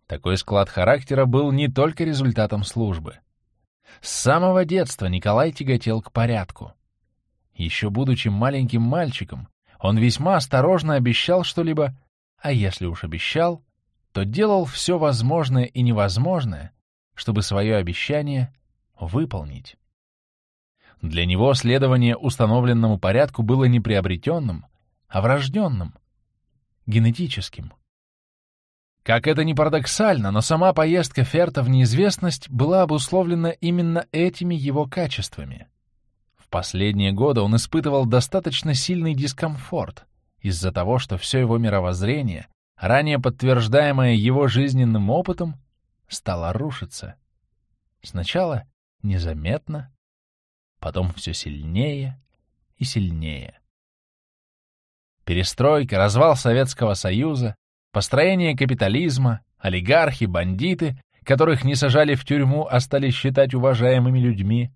Такой склад характера был не только результатом службы. С самого детства Николай тяготел к порядку. Еще будучи маленьким мальчиком, он весьма осторожно обещал что-либо, а если уж обещал, то делал все возможное и невозможное, чтобы свое обещание выполнить. Для него следование установленному порядку было не приобретенным, а врожденным, генетическим. Как это ни парадоксально, но сама поездка Ферта в неизвестность была обусловлена именно этими его качествами. В последние годы он испытывал достаточно сильный дискомфорт из-за того, что все его мировоззрение, ранее подтверждаемое его жизненным опытом, стало рушиться. Сначала незаметно, потом все сильнее и сильнее. Перестройка, развал Советского Союза, построение капитализма, олигархи, бандиты, которых не сажали в тюрьму, а стали считать уважаемыми людьми.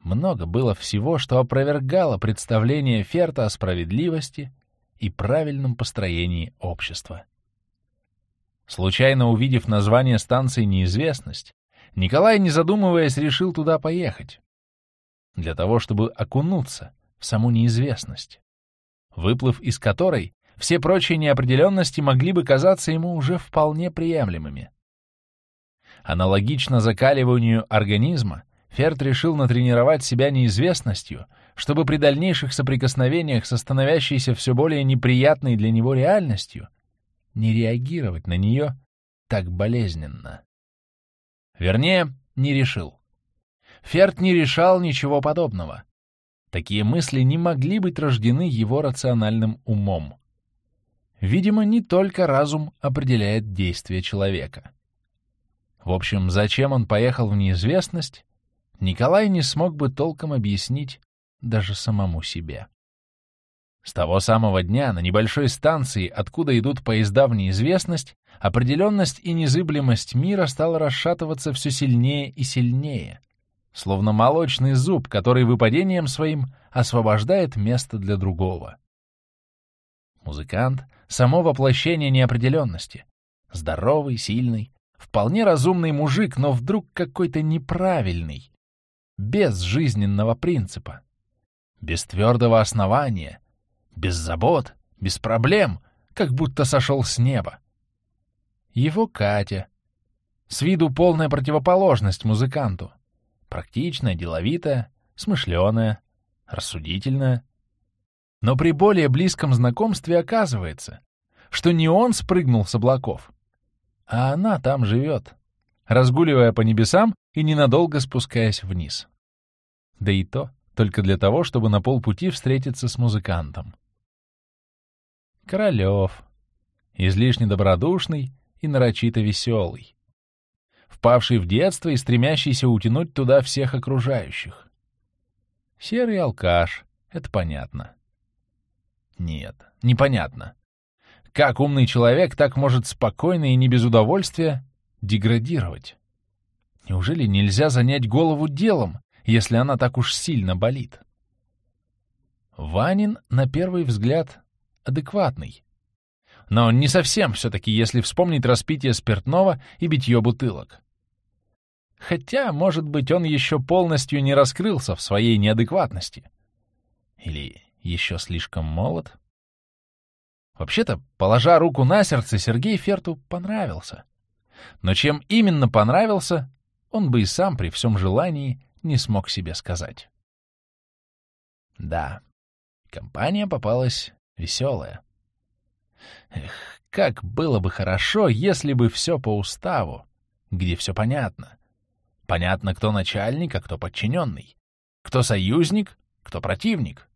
Много было всего, что опровергало представление Ферта о справедливости и правильном построении общества. Случайно увидев название станции «Неизвестность», Николай, не задумываясь, решил туда поехать. Для того, чтобы окунуться в саму неизвестность, выплыв из которой все прочие неопределенности могли бы казаться ему уже вполне приемлемыми. Аналогично закаливанию организма, Ферд решил натренировать себя неизвестностью, чтобы при дальнейших соприкосновениях со становящейся все более неприятной для него реальностью не реагировать на нее так болезненно. Вернее, не решил. Ферд не решал ничего подобного. Такие мысли не могли быть рождены его рациональным умом. Видимо, не только разум определяет действия человека. В общем, зачем он поехал в неизвестность, Николай не смог бы толком объяснить даже самому себе. С того самого дня на небольшой станции, откуда идут поезда в неизвестность, определенность и незыблемость мира стала расшатываться все сильнее и сильнее, словно молочный зуб, который выпадением своим освобождает место для другого. Музыкант — само воплощение неопределенности. Здоровый, сильный, вполне разумный мужик, но вдруг какой-то неправильный, без жизненного принципа, без твердого основания, без забот, без проблем, как будто сошел с неба. Его Катя. С виду полная противоположность музыканту. Практичная, деловитая, смышленая, рассудительная. Но при более близком знакомстве оказывается, что не он спрыгнул с облаков, а она там живет, разгуливая по небесам и ненадолго спускаясь вниз. Да и то только для того, чтобы на полпути встретиться с музыкантом. Королев. Излишне добродушный и нарочито веселый. Впавший в детство и стремящийся утянуть туда всех окружающих. Серый алкаш, это понятно. Нет, непонятно. Как умный человек так может спокойно и не без удовольствия деградировать? Неужели нельзя занять голову делом, если она так уж сильно болит? Ванин, на первый взгляд, адекватный. Но не совсем все-таки, если вспомнить распитие спиртного и битье бутылок. Хотя, может быть, он еще полностью не раскрылся в своей неадекватности. Или еще слишком молод? Вообще-то, положа руку на сердце, Сергей Ферту понравился. Но чем именно понравился, он бы и сам при всем желании не смог себе сказать. Да, компания попалась веселая. Эх, как было бы хорошо, если бы все по уставу, где все понятно. Понятно, кто начальник, а кто подчиненный. Кто союзник, кто противник.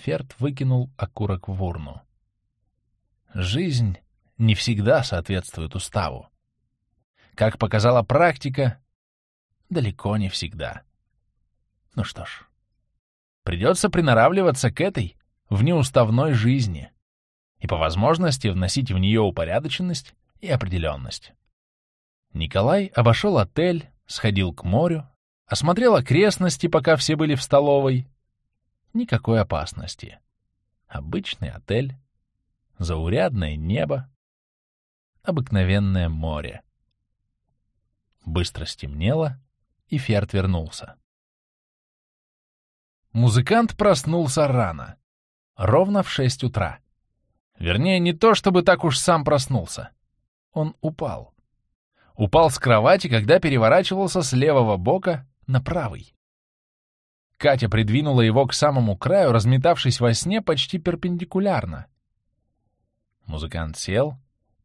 Ферд выкинул окурок в урну. Жизнь не всегда соответствует уставу. Как показала практика, далеко не всегда. Ну что ж, придется приноравливаться к этой внеуставной жизни и по возможности вносить в нее упорядоченность и определенность. Николай обошел отель, сходил к морю, осмотрел окрестности, пока все были в столовой. Никакой опасности. Обычный отель, заурядное небо, обыкновенное море. Быстро стемнело, и Ферд вернулся. Музыкант проснулся рано, ровно в шесть утра. Вернее, не то чтобы так уж сам проснулся. Он упал. Упал с кровати, когда переворачивался с левого бока на правый. Катя придвинула его к самому краю, разметавшись во сне почти перпендикулярно. Музыкант сел,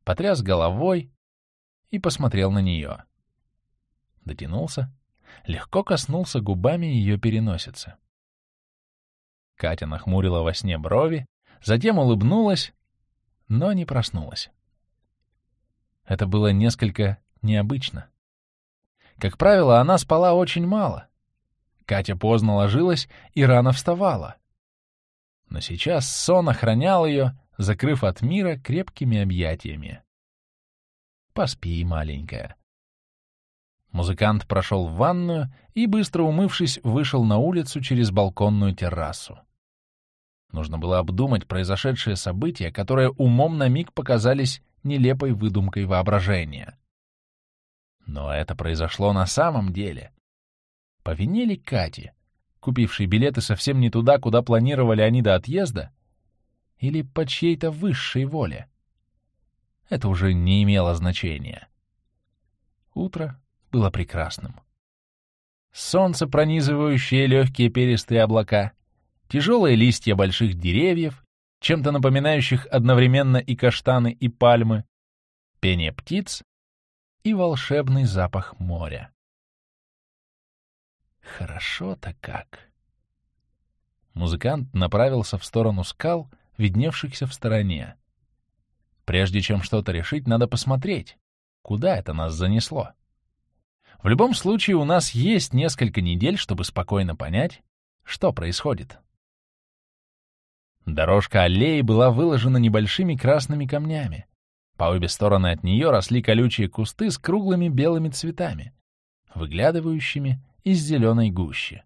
потряс головой и посмотрел на нее. Дотянулся, легко коснулся губами ее переносицы. Катя нахмурила во сне брови, затем улыбнулась, но не проснулась. Это было несколько необычно. Как правило, она спала очень мало. Катя поздно ложилась и рано вставала. Но сейчас сон охранял ее, закрыв от мира крепкими объятиями. «Поспи, маленькая, Музыкант прошел в ванную и, быстро умывшись, вышел на улицу через балконную террасу. Нужно было обдумать произошедшие события, которые умом на миг показались нелепой выдумкой воображения. Но это произошло на самом деле. По вине ли Кати, купившей билеты совсем не туда, куда планировали они до отъезда, или по чьей-то высшей воле? Это уже не имело значения. Утро было прекрасным. Солнце, пронизывающее легкие перистые облака, тяжелые листья больших деревьев, чем-то напоминающих одновременно и каштаны, и пальмы, пение птиц и волшебный запах моря. Хорошо-то как. Музыкант направился в сторону скал, видневшихся в стороне. Прежде чем что-то решить, надо посмотреть, куда это нас занесло. В любом случае, у нас есть несколько недель, чтобы спокойно понять, что происходит. Дорожка аллеи была выложена небольшими красными камнями. По обе стороны от нее росли колючие кусты с круглыми белыми цветами, выглядывающими из зеленой гущи.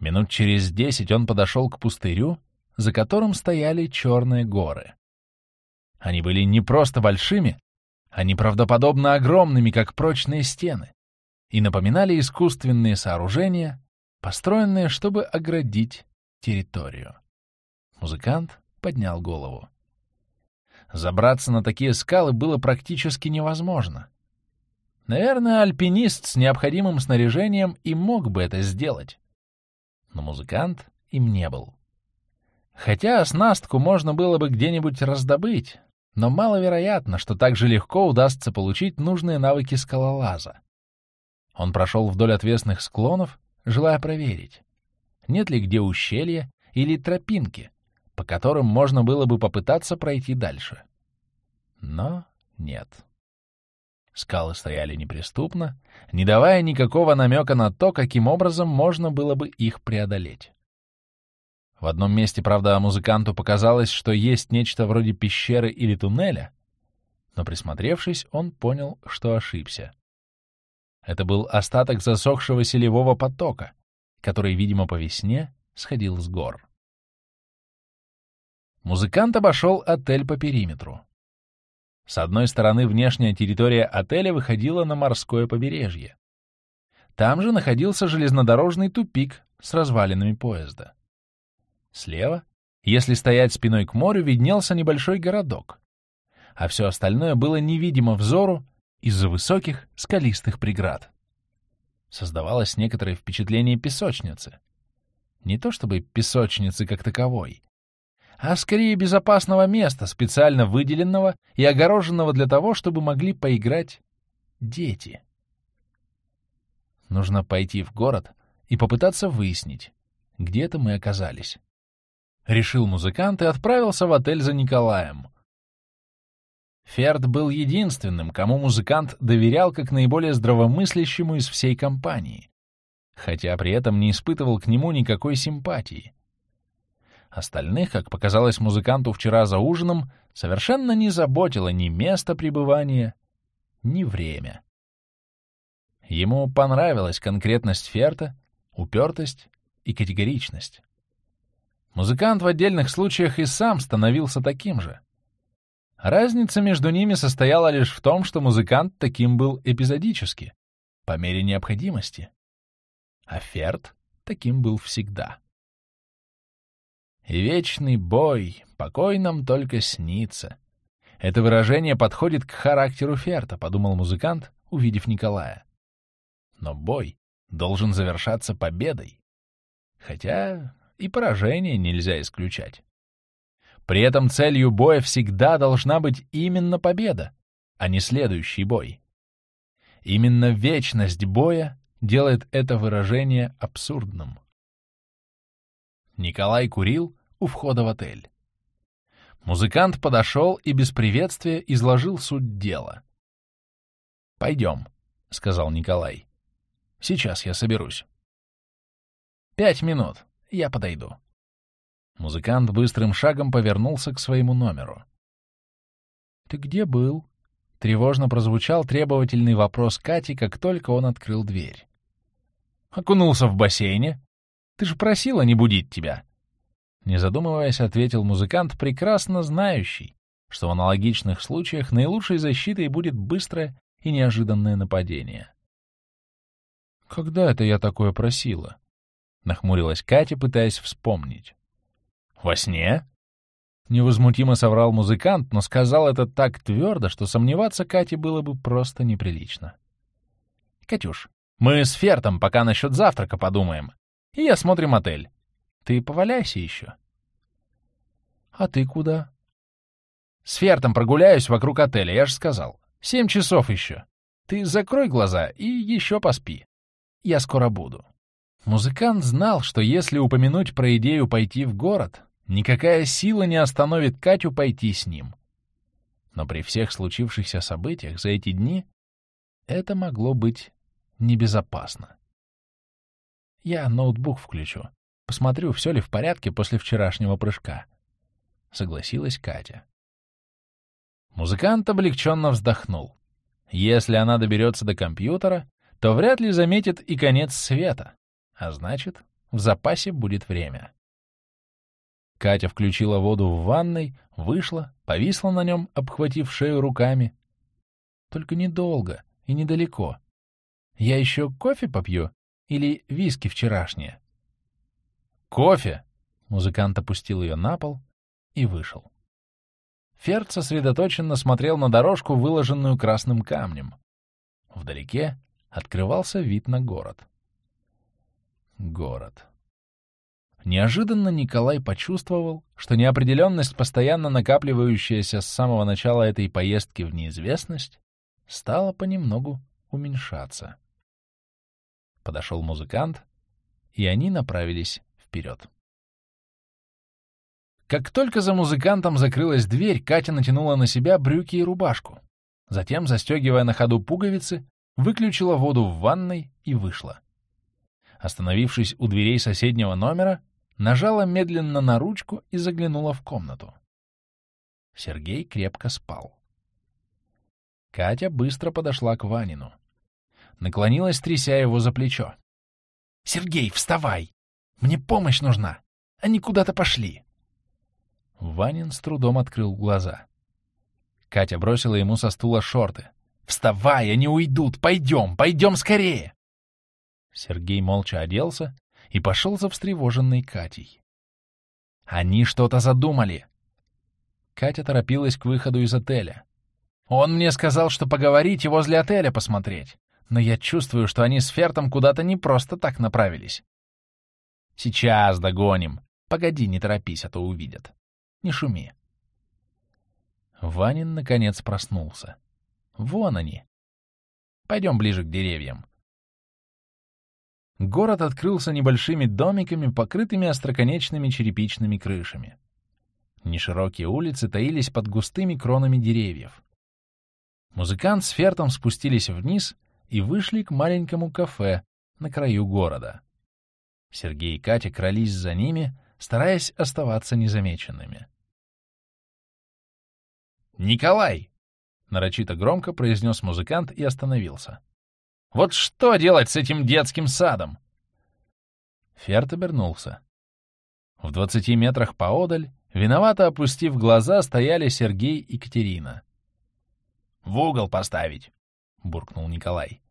Минут через десять он подошел к пустырю, за которым стояли черные горы. Они были не просто большими, а неправдоподобно огромными, как прочные стены, и напоминали искусственные сооружения, построенные, чтобы оградить территорию. Музыкант поднял голову. Забраться на такие скалы было практически невозможно. Наверное, альпинист с необходимым снаряжением и мог бы это сделать. Но музыкант им не был. Хотя оснастку можно было бы где-нибудь раздобыть, но маловероятно, что так же легко удастся получить нужные навыки скалолаза. Он прошел вдоль отвесных склонов, желая проверить, нет ли где ущелья или тропинки, по которым можно было бы попытаться пройти дальше. Но нет. Скалы стояли неприступно, не давая никакого намека на то, каким образом можно было бы их преодолеть. В одном месте, правда, музыканту показалось, что есть нечто вроде пещеры или туннеля, но, присмотревшись, он понял, что ошибся. Это был остаток засохшего селевого потока, который, видимо, по весне сходил с гор. Музыкант обошел отель по периметру. С одной стороны, внешняя территория отеля выходила на морское побережье. Там же находился железнодорожный тупик с развалинами поезда. Слева, если стоять спиной к морю, виднелся небольшой городок, а все остальное было невидимо взору из-за высоких скалистых преград. Создавалось некоторое впечатление песочницы. Не то чтобы песочницы как таковой, а скорее безопасного места, специально выделенного и огороженного для того, чтобы могли поиграть дети. Нужно пойти в город и попытаться выяснить, где это мы оказались. Решил музыкант и отправился в отель за Николаем. Ферд был единственным, кому музыкант доверял как наиболее здравомыслящему из всей компании, хотя при этом не испытывал к нему никакой симпатии. Остальных, как показалось музыканту вчера за ужином, совершенно не заботило ни место пребывания, ни время. Ему понравилась конкретность Ферта, упертость и категоричность. Музыкант в отдельных случаях и сам становился таким же. Разница между ними состояла лишь в том, что музыкант таким был эпизодически, по мере необходимости. А Ферт таким был всегда. Вечный бой, покой нам только снится. Это выражение подходит к характеру Ферта, подумал музыкант, увидев Николая. Но бой должен завершаться победой. Хотя и поражение нельзя исключать. При этом целью боя всегда должна быть именно победа, а не следующий бой. Именно вечность боя делает это выражение абсурдным. Николай курил, у входа в отель. Музыкант подошел и без приветствия изложил суть дела. «Пойдем», — сказал Николай. «Сейчас я соберусь». «Пять минут, я подойду». Музыкант быстрым шагом повернулся к своему номеру. «Ты где был?» — Тревожно прозвучал требовательный вопрос Кати, как только он открыл дверь. «Окунулся в бассейне? Ты же просила не будить тебя!» Не задумываясь, ответил музыкант, прекрасно знающий, что в аналогичных случаях наилучшей защитой будет быстрое и неожиданное нападение. «Когда это я такое просила?» — нахмурилась Катя, пытаясь вспомнить. «Во сне?» Невозмутимо соврал музыкант, но сказал это так твердо, что сомневаться Кате было бы просто неприлично. «Катюш, мы с Фертом пока насчет завтрака подумаем, и осмотрим отель. Ты поваляйся еще». «А ты куда?» «С Фертом прогуляюсь вокруг отеля, я же сказал. Семь часов еще. Ты закрой глаза и еще поспи. Я скоро буду». Музыкант знал, что если упомянуть про идею пойти в город, Никакая сила не остановит Катю пойти с ним. Но при всех случившихся событиях за эти дни это могло быть небезопасно. Я ноутбук включу. Посмотрю, все ли в порядке после вчерашнего прыжка. Согласилась Катя. Музыкант облегченно вздохнул. Если она доберется до компьютера, то вряд ли заметит и конец света, а значит, в запасе будет время. Катя включила воду в ванной, вышла, повисла на нем, обхватив шею руками. Только недолго и недалеко. Я еще кофе попью или виски вчерашние? Кофе! Музыкант опустил ее на пол и вышел. Ферд сосредоточенно смотрел на дорожку, выложенную красным камнем. Вдалеке открывался вид на город. Город. Неожиданно Николай почувствовал, что неопределенность, постоянно накапливающаяся с самого начала этой поездки в неизвестность, стала понемногу уменьшаться. Подошел музыкант, и они направились вперед. Как только за музыкантом закрылась дверь, Катя натянула на себя брюки и рубашку. Затем, застегивая на ходу пуговицы, выключила воду в ванной и вышла. Остановившись у дверей соседнего номера, нажала медленно на ручку и заглянула в комнату. Сергей крепко спал. Катя быстро подошла к Ванину. Наклонилась, тряся его за плечо. «Сергей, вставай! Мне помощь нужна! Они куда-то пошли!» Ванин с трудом открыл глаза. Катя бросила ему со стула шорты. «Вставай, они уйдут! Пойдем, пойдем скорее!» Сергей молча оделся и пошел за встревоженной Катей. Они что-то задумали. Катя торопилась к выходу из отеля. Он мне сказал, что поговорите возле отеля посмотреть, но я чувствую, что они с Фертом куда-то не просто так направились. Сейчас догоним. Погоди, не торопись, а то увидят. Не шуми. Ванин, наконец, проснулся. Вон они. Пойдем ближе к деревьям. Город открылся небольшими домиками, покрытыми остроконечными черепичными крышами. Неширокие улицы таились под густыми кронами деревьев. Музыкант с Фертом спустились вниз и вышли к маленькому кафе на краю города. Сергей и Катя крались за ними, стараясь оставаться незамеченными. «Николай!» — нарочито громко произнес музыкант и остановился. Вот что делать с этим детским садом? Ферт обернулся. В двадцати метрах поодаль, виновато опустив глаза, стояли Сергей и Катерина. «В угол поставить!» — буркнул Николай.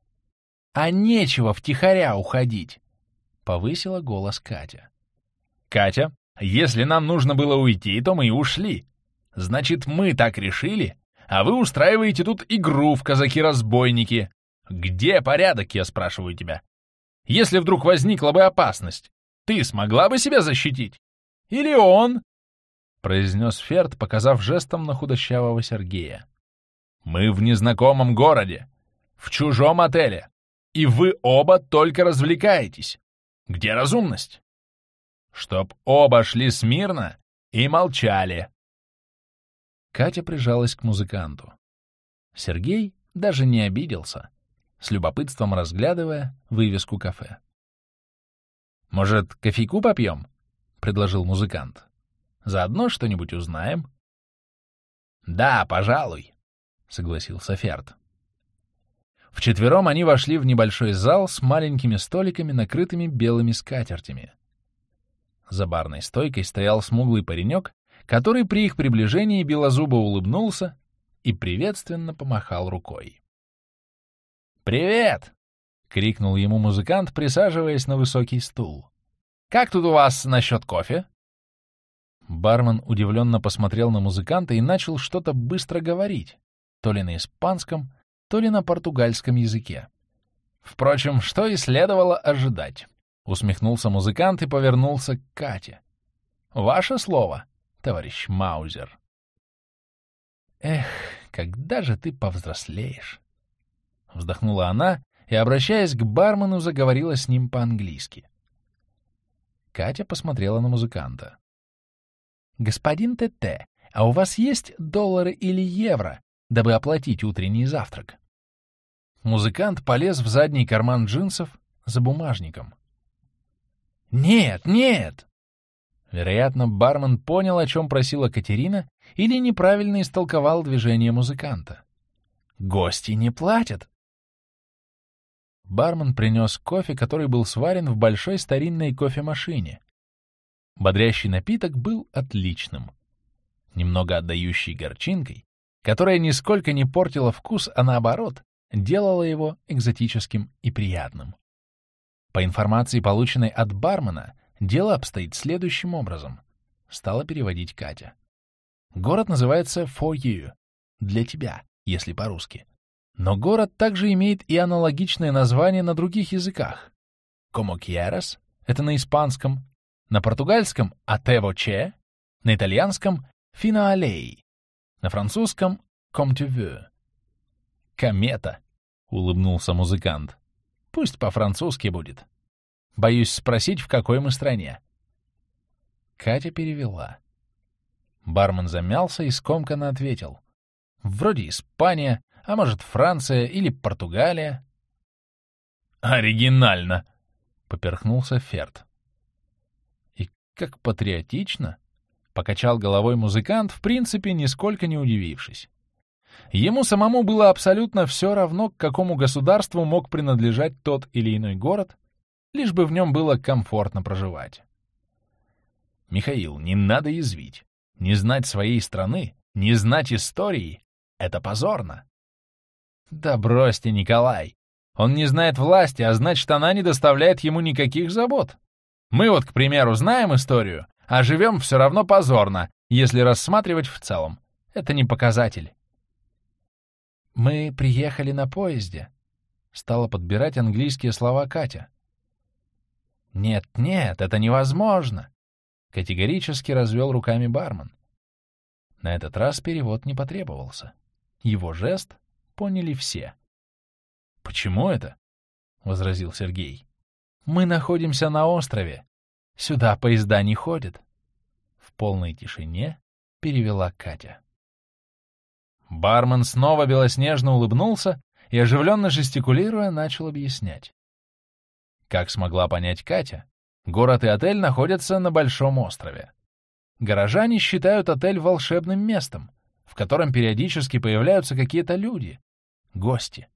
«А нечего втихаря уходить!» — повысила голос Катя. «Катя, если нам нужно было уйти, то мы и ушли. Значит, мы так решили, а вы устраиваете тут игру в казаки-разбойники. Где порядок, я спрашиваю тебя? Если вдруг возникла бы опасность, ты смогла бы себя защитить? Или он?» произнес Ферд, показав жестом на худощавого Сергея. «Мы в незнакомом городе, в чужом отеле, и вы оба только развлекаетесь. Где разумность? Чтоб оба шли смирно и молчали». Катя прижалась к музыканту. Сергей даже не обиделся с любопытством разглядывая вывеску кафе. «Может, кофейку попьем?» — предложил музыкант. «Заодно что-нибудь узнаем». «Да, пожалуй», — согласился Ферд. Вчетвером они вошли в небольшой зал с маленькими столиками, накрытыми белыми скатертями. За барной стойкой стоял смуглый паренек, который при их приближении белозубо улыбнулся и приветственно помахал рукой. «Привет!» — крикнул ему музыкант, присаживаясь на высокий стул. «Как тут у вас насчет кофе?» Бармен удивленно посмотрел на музыканта и начал что-то быстро говорить, то ли на испанском, то ли на португальском языке. Впрочем, что и следовало ожидать. Усмехнулся музыкант и повернулся к Кате. «Ваше слово, товарищ Маузер». «Эх, когда же ты повзрослеешь?» Вздохнула она и, обращаясь к бармену, заговорила с ним по-английски. Катя посмотрела на музыканта. «Господин ТТ, а у вас есть доллары или евро, дабы оплатить утренний завтрак?» Музыкант полез в задний карман джинсов за бумажником. «Нет, нет!» Вероятно, бармен понял, о чем просила Катерина, или неправильно истолковал движение музыканта. «Гости не платят!» Бармен принес кофе, который был сварен в большой старинной кофемашине. Бодрящий напиток был отличным. Немного отдающий горчинкой, которая нисколько не портила вкус, а наоборот, делала его экзотическим и приятным. По информации, полученной от бармена, дело обстоит следующим образом. Стала переводить Катя. Город называется For You — для тебя, если по-русски. Но город также имеет и аналогичное название на других языках. Quieras — это на испанском, на португальском «ateo che», на итальянском «fino a lei», на французском «comme tu veux». «Комета», — улыбнулся музыкант. «Пусть по-французски будет. Боюсь спросить, в какой мы стране». Катя перевела. Бармен замялся и скомканно ответил. «Вроде Испания, а может, Франция или Португалия?» «Оригинально!» — поперхнулся Ферд. «И как патриотично!» — покачал головой музыкант, в принципе, нисколько не удивившись. Ему самому было абсолютно все равно, к какому государству мог принадлежать тот или иной город, лишь бы в нем было комфортно проживать. Михаил, не надо язвить. Не знать своей страны, не знать истории — это позорно. Да бросьте, Николай. Он не знает власти, а значит, она не доставляет ему никаких забот. Мы вот, к примеру, знаем историю, а живем все равно позорно, если рассматривать в целом. Это не показатель. «Мы приехали на поезде», — стала подбирать английские слова Катя. «Нет-нет, это невозможно», — категорически развел руками бармен. На этот раз перевод не потребовался. Его жест поняли все. «Почему это?» — возразил Сергей. «Мы находимся на острове. Сюда поезда не ходят». В полной тишине перевела Катя. Бармен снова белоснежно улыбнулся и, оживленно жестикулируя, начал объяснять. Как смогла понять Катя, город и отель находятся на большом острове. Горожане считают отель волшебным местом, в котором периодически появляются какие-то люди, гости.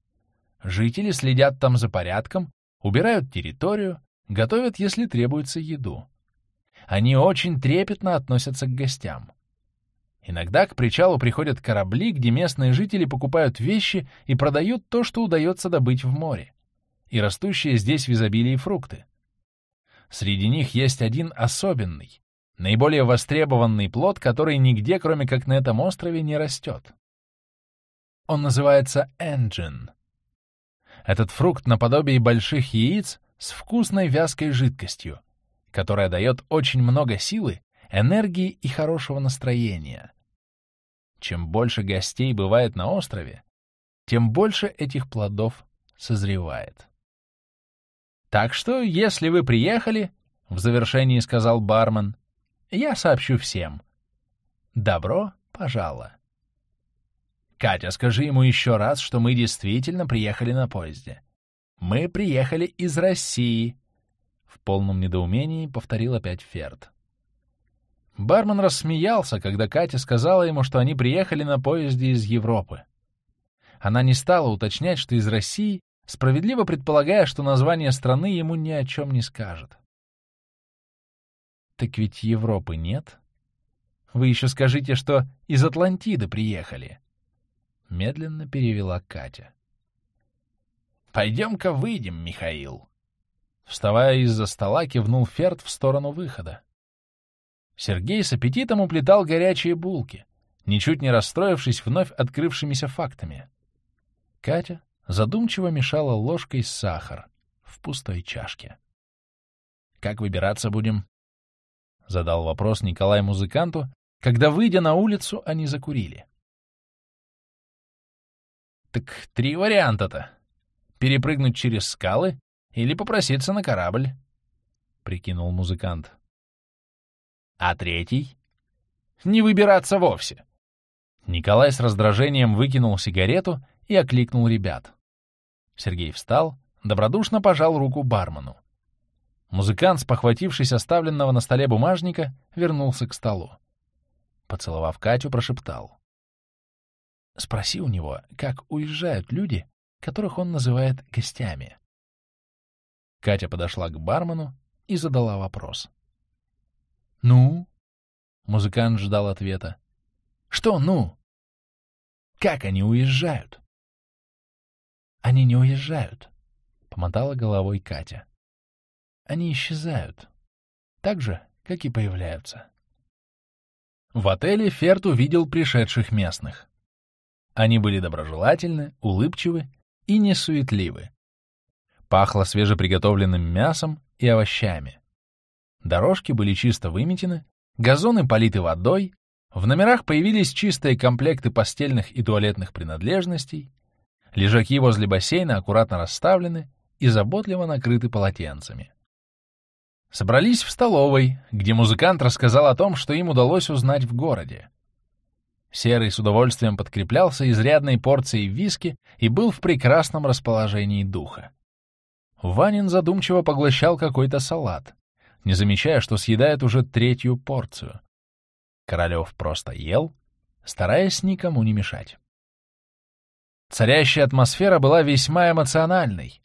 Жители следят там за порядком, убирают территорию, готовят, если требуется еду. Они очень трепетно относятся к гостям. Иногда к причалу приходят корабли, где местные жители покупают вещи и продают то, что удается добыть в море, и растущие здесь в изобилии фрукты. Среди них есть один особенный, наиболее востребованный плод, который нигде, кроме как на этом острове, не растет. Он называется энджин. Этот фрукт наподобие больших яиц с вкусной вязкой жидкостью, которая дает очень много силы энергии и хорошего настроения. Чем больше гостей бывает на острове, тем больше этих плодов созревает. Так что, если вы приехали, — в завершении сказал бармен, — я сообщу всем. Добро пожаловать. Катя, скажи ему еще раз, что мы действительно приехали на поезде. Мы приехали из России. В полном недоумении повторил опять Ферд. Бармен рассмеялся, когда Катя сказала ему, что они приехали на поезде из Европы. она не стала уточнять, что из России, справедливо предполагая, что название страны ему ни о чем не скажет. «Так ведь Европы нет. Вы еще скажите, что из Атлантиды приехали», — медленно перевела Катя. «Пойдем-ка выйдем, Михаил». Вставая из-за стола, кивнул Ферд в сторону выхода. Сергей с аппетитом уплетал горячие булки, ничуть не расстроившись вновь открывшимися фактами. Катя задумчиво мешала ложкой сахар в пустой чашке. «Как выбираться будем?» — задал вопрос Николай музыканту, когда, выйдя на улицу, они закурили. «Так три варианта-то», перепрыгнуть через скалы или попроситься на корабль, — прикинул музыкант. А третий? Не выбираться вовсе. Николай с раздражением выкинул сигарету и окликнул ребят. Сергей встал, добродушно пожал руку бармену. Музыкант, спохватившись оставленного на столе бумажника, вернулся к столу. Поцеловав Катю, прошептал. «Спроси у него, как уезжают люди, которых он называет гостями. Катя подошла к бармену и задала вопрос. «Ну?» Музыкант ждал ответа. «Что «ну?» «Как они уезжают?» «Они не уезжают», — помотала головой Катя. «Они исчезают. Так же, как и появляются». В отеле Ферт увидел пришедших местных. Они были доброжелательны, улыбчивы и несуетливы. Пахло свежеприготовленным мясом и овощами. Дорожки были чисто выметены, газоны политы водой, в номерах появились чистые комплекты постельных и туалетных принадлежностей, лежаки возле бассейна аккуратно расставлены и заботливо накрыты полотенцами. Собрались в столовой, где музыкант рассказал о том, что им удалось узнать в городе. Серый с удовольствием подкреплялся изрядной порцией виски и был в прекрасном расположении духа. Ванин задумчиво поглощал какой-то салат, не замечая, что съедает уже третью порцию. Королев просто ел, стараясь никому не мешать. Царящая атмосфера была весьма эмоциональной,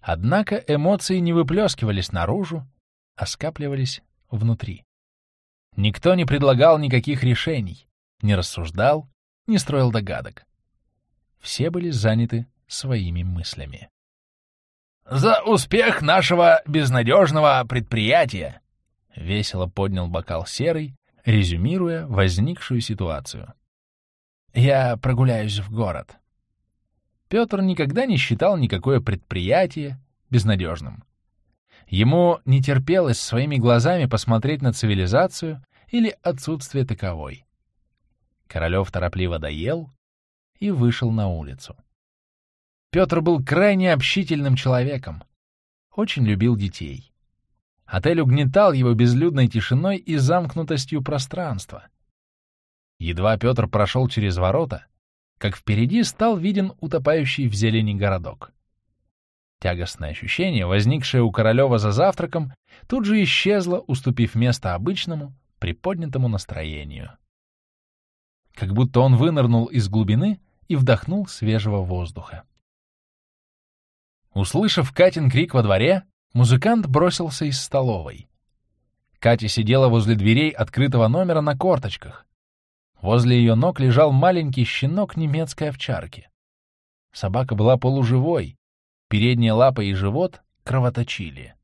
однако эмоции не выплескивались наружу, а скапливались внутри. Никто не предлагал никаких решений, не рассуждал, не строил догадок. Все были заняты своими мыслями. «За успех нашего безнадежного предприятия!» — весело поднял бокал серый, резюмируя возникшую ситуацию. «Я прогуляюсь в город». Петр никогда не считал никакое предприятие безнадежным. Ему не терпелось своими глазами посмотреть на цивилизацию или отсутствие таковой. Королев торопливо доел и вышел на улицу. Петр был крайне общительным человеком, очень любил детей. Отель угнетал его безлюдной тишиной и замкнутостью пространства. Едва Петр прошел через ворота, как впереди стал виден утопающий в зелени городок. Тягостное ощущение, возникшее у Королева за завтраком, тут же исчезло, уступив место обычному, приподнятому настроению как будто он вынырнул из глубины и вдохнул свежего воздуха. Услышав Катин крик во дворе, музыкант бросился из столовой. Катя сидела возле дверей открытого номера на корточках. Возле ее ног лежал маленький щенок немецкой овчарки. Собака была полуживой, передние лапы и живот кровоточили.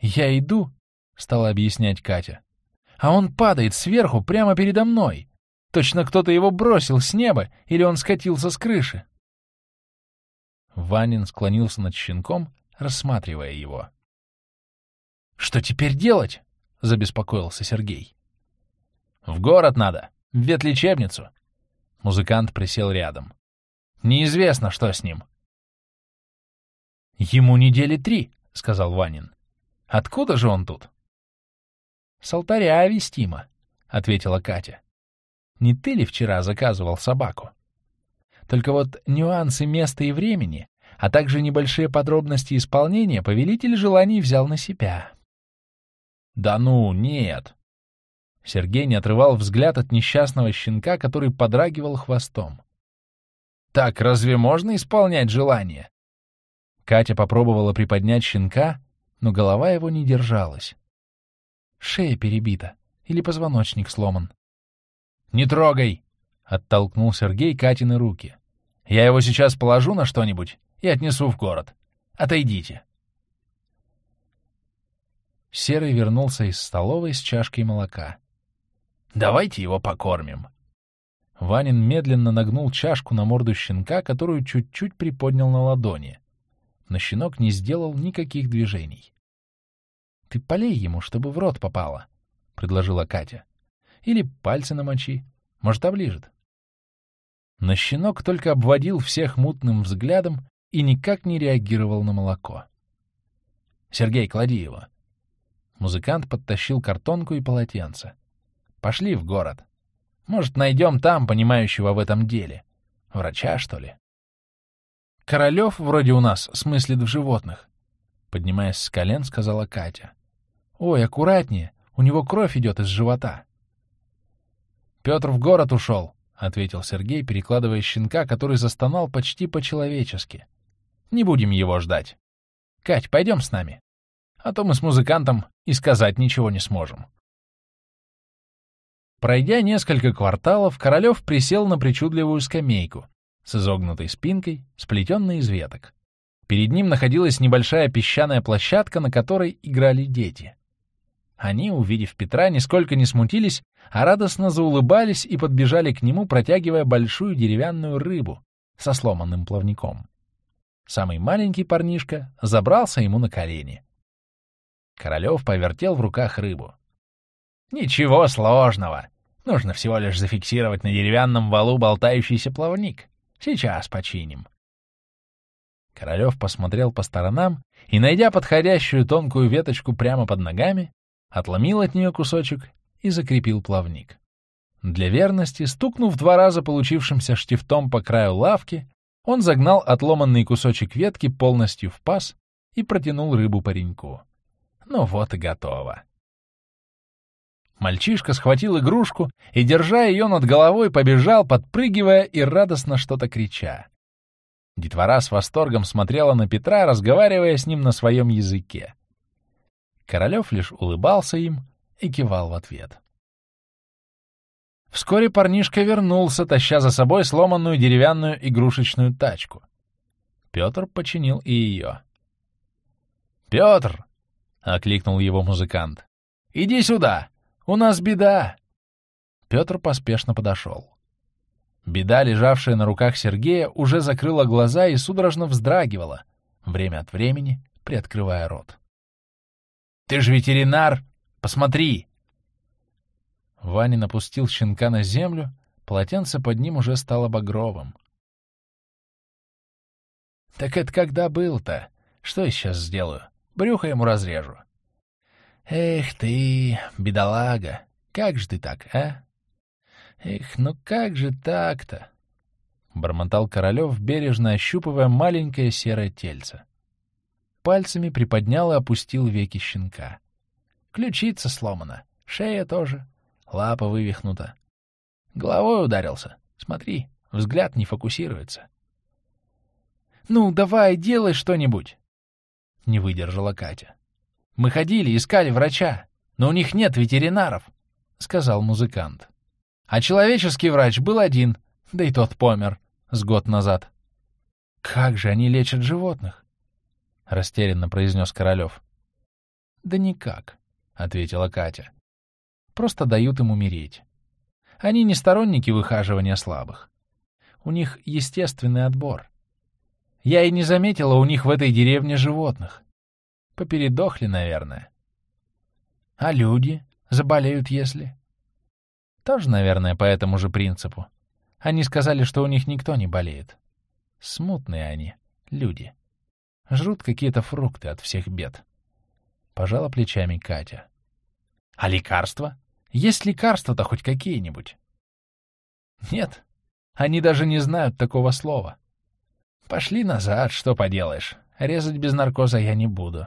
«Я иду», — стала объяснять Катя, — «а он падает сверху прямо передо мной. Точно кто-то его бросил с неба, или он скатился с крыши. Ванин склонился над щенком, рассматривая его. «Что теперь делать?» — забеспокоился Сергей. «В город надо, в ветлечебницу». Музыкант присел рядом. «Неизвестно, что с ним». «Ему недели три», — сказал Ванин. «Откуда же он тут?» «С алтаря вестимо», — ответила Катя. Не ты ли вчера заказывал собаку? Только вот нюансы места и времени, а также небольшие подробности исполнения повелитель желаний взял на себя. «Да ну, нет!» Сергей не отрывал взгляд от несчастного щенка, который подрагивал хвостом. Так разве можно исполнять желание? Катя попробовала приподнять щенка, но голова его не держалась. Шея перебита или позвоночник сломан. «Не трогай!» — оттолкнул Сергей Катины руки. «Я его сейчас положу на что-нибудь и отнесу в город. Отойдите!» Серый вернулся из столовой с чашкой молока. «Давайте его покормим». Ванин медленно нагнул чашку на морду щенка, которую чуть-чуть приподнял на ладони. Но щенок не сделал никаких движений. «Ты полей ему, чтобы в рот попало», — предложила Катя. «Или пальцы намочи. Может, оближет». Но щенок только обводил всех мутным взглядом и никак не реагировал на молоко. «Сергей, клади его». Музыкант подтащил картонку и полотенце. «Пошли в город. Может, найдем там понимающего в этом деле. Врача, что ли?» «Королев вроде у нас смыслит в животных», — поднимаясь с колен, сказала Катя. «Ой, аккуратнее, у него кровь идет из живота». «Петр в город ушел», — ответил Сергей, перекладывая щенка, который застонал почти по-человечески. «Не будем его ждать. Кать, пойдем с нами. А то мы с музыкантом и сказать ничего не сможем». Пройдя несколько кварталов, Королев присел на причудливую скамейку с изогнутой спинкой, сплетенной из веток. Перед ним находилась небольшая песчаная площадка, на которой играли дети. Они, увидев Петра, нисколько не смутились, а радостно заулыбались и подбежали к нему, протягивая большую деревянную рыбу со сломанным плавником. Самый маленький парнишка забрался ему на колени. Королев повертел в руках рыбу. Ничего сложного. Нужно всего лишь зафиксировать на деревянном валу болтающийся плавник. Сейчас починим. Королев посмотрел по сторонам и, найдя подходящую тонкую веточку прямо под ногами, отломил от нее кусочек и закрепил плавник. Для верности, стукнув два раза получившимся штифтом по краю лавки, он загнал отломанный кусочек ветки полностью в паз и протянул рыбу пареньку. Ну вот и готово. Мальчишка схватил игрушку и, держа ее над головой, побежал, подпрыгивая и радостно что-то крича. Детвора с восторгом смотрела на Петра, разговаривая с ним на своем языке. Королев лишь улыбался им и кивал в ответ. Вскоре парнишка вернулся, таща за собой сломанную деревянную игрушечную тачку. Петр починил и ее. «Петр!» — окликнул его музыкант. «Иди сюда! У нас беда!» Петр поспешно подошел. Беда, лежавшая на руках Сергея, уже закрыла глаза и судорожно вздрагивала, время от времени приоткрывая рот. «Ты же ветеринар! Посмотри!» Ваня опустил щенка на землю, полотенце под ним уже стало багровым. «Так это когда был-то? Что я сейчас сделаю? Брюхо ему разрежу. Эх ты, бедолага, как же ты так, а? Эх, ну как же так-то? Бормотал Королев, бережно ощупывая маленькое серое тельце. Пальцами приподнял и опустил веки щенка. Ключица сломана, шея тоже, лапа вывихнута. Головой ударился. Смотри, взгляд не фокусируется. «Ну, давай, делай что-нибудь!» — не выдержала Катя. Мы ходили, искали врача, но у них нет ветеринаров», — сказал музыкант. «А человеческий врач был один, да и тот помер с год назад». «Как же они лечат животных?» — растерянно произнес Королев. «Да никак», — ответила Катя. «Просто дают им умереть. Они не сторонники выхаживания слабых. У них естественный отбор. Я и не заметила у них в этой деревне животных. Попередохли, наверное. А люди заболеют, если... Тоже, наверное, по этому же принципу. Они сказали, что у них никто не болеет. Смутные они, люди. Жрут какие-то фрукты от всех бед. Пожала плечами Катя. А лекарства? Есть лекарства-то хоть какие-нибудь? Нет, они даже не знают такого слова. Пошли назад, что поделаешь. Резать без наркоза я не буду.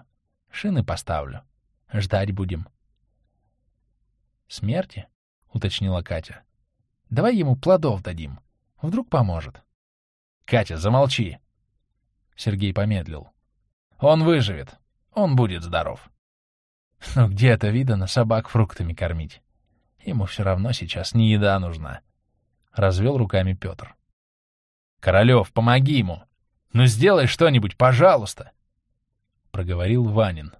Шины поставлю. Ждать будем. Смерти? — уточнила Катя. Давай ему плодов дадим. Вдруг поможет. Катя, замолчи. Сергей помедлил. Он выживет. Он будет здоров. Но где это видано собак фруктами кормить? Ему все равно сейчас не еда нужна. Развел руками Петр. Королев, помоги ему. Ну сделай что-нибудь, пожалуйста. Проговорил Ванин.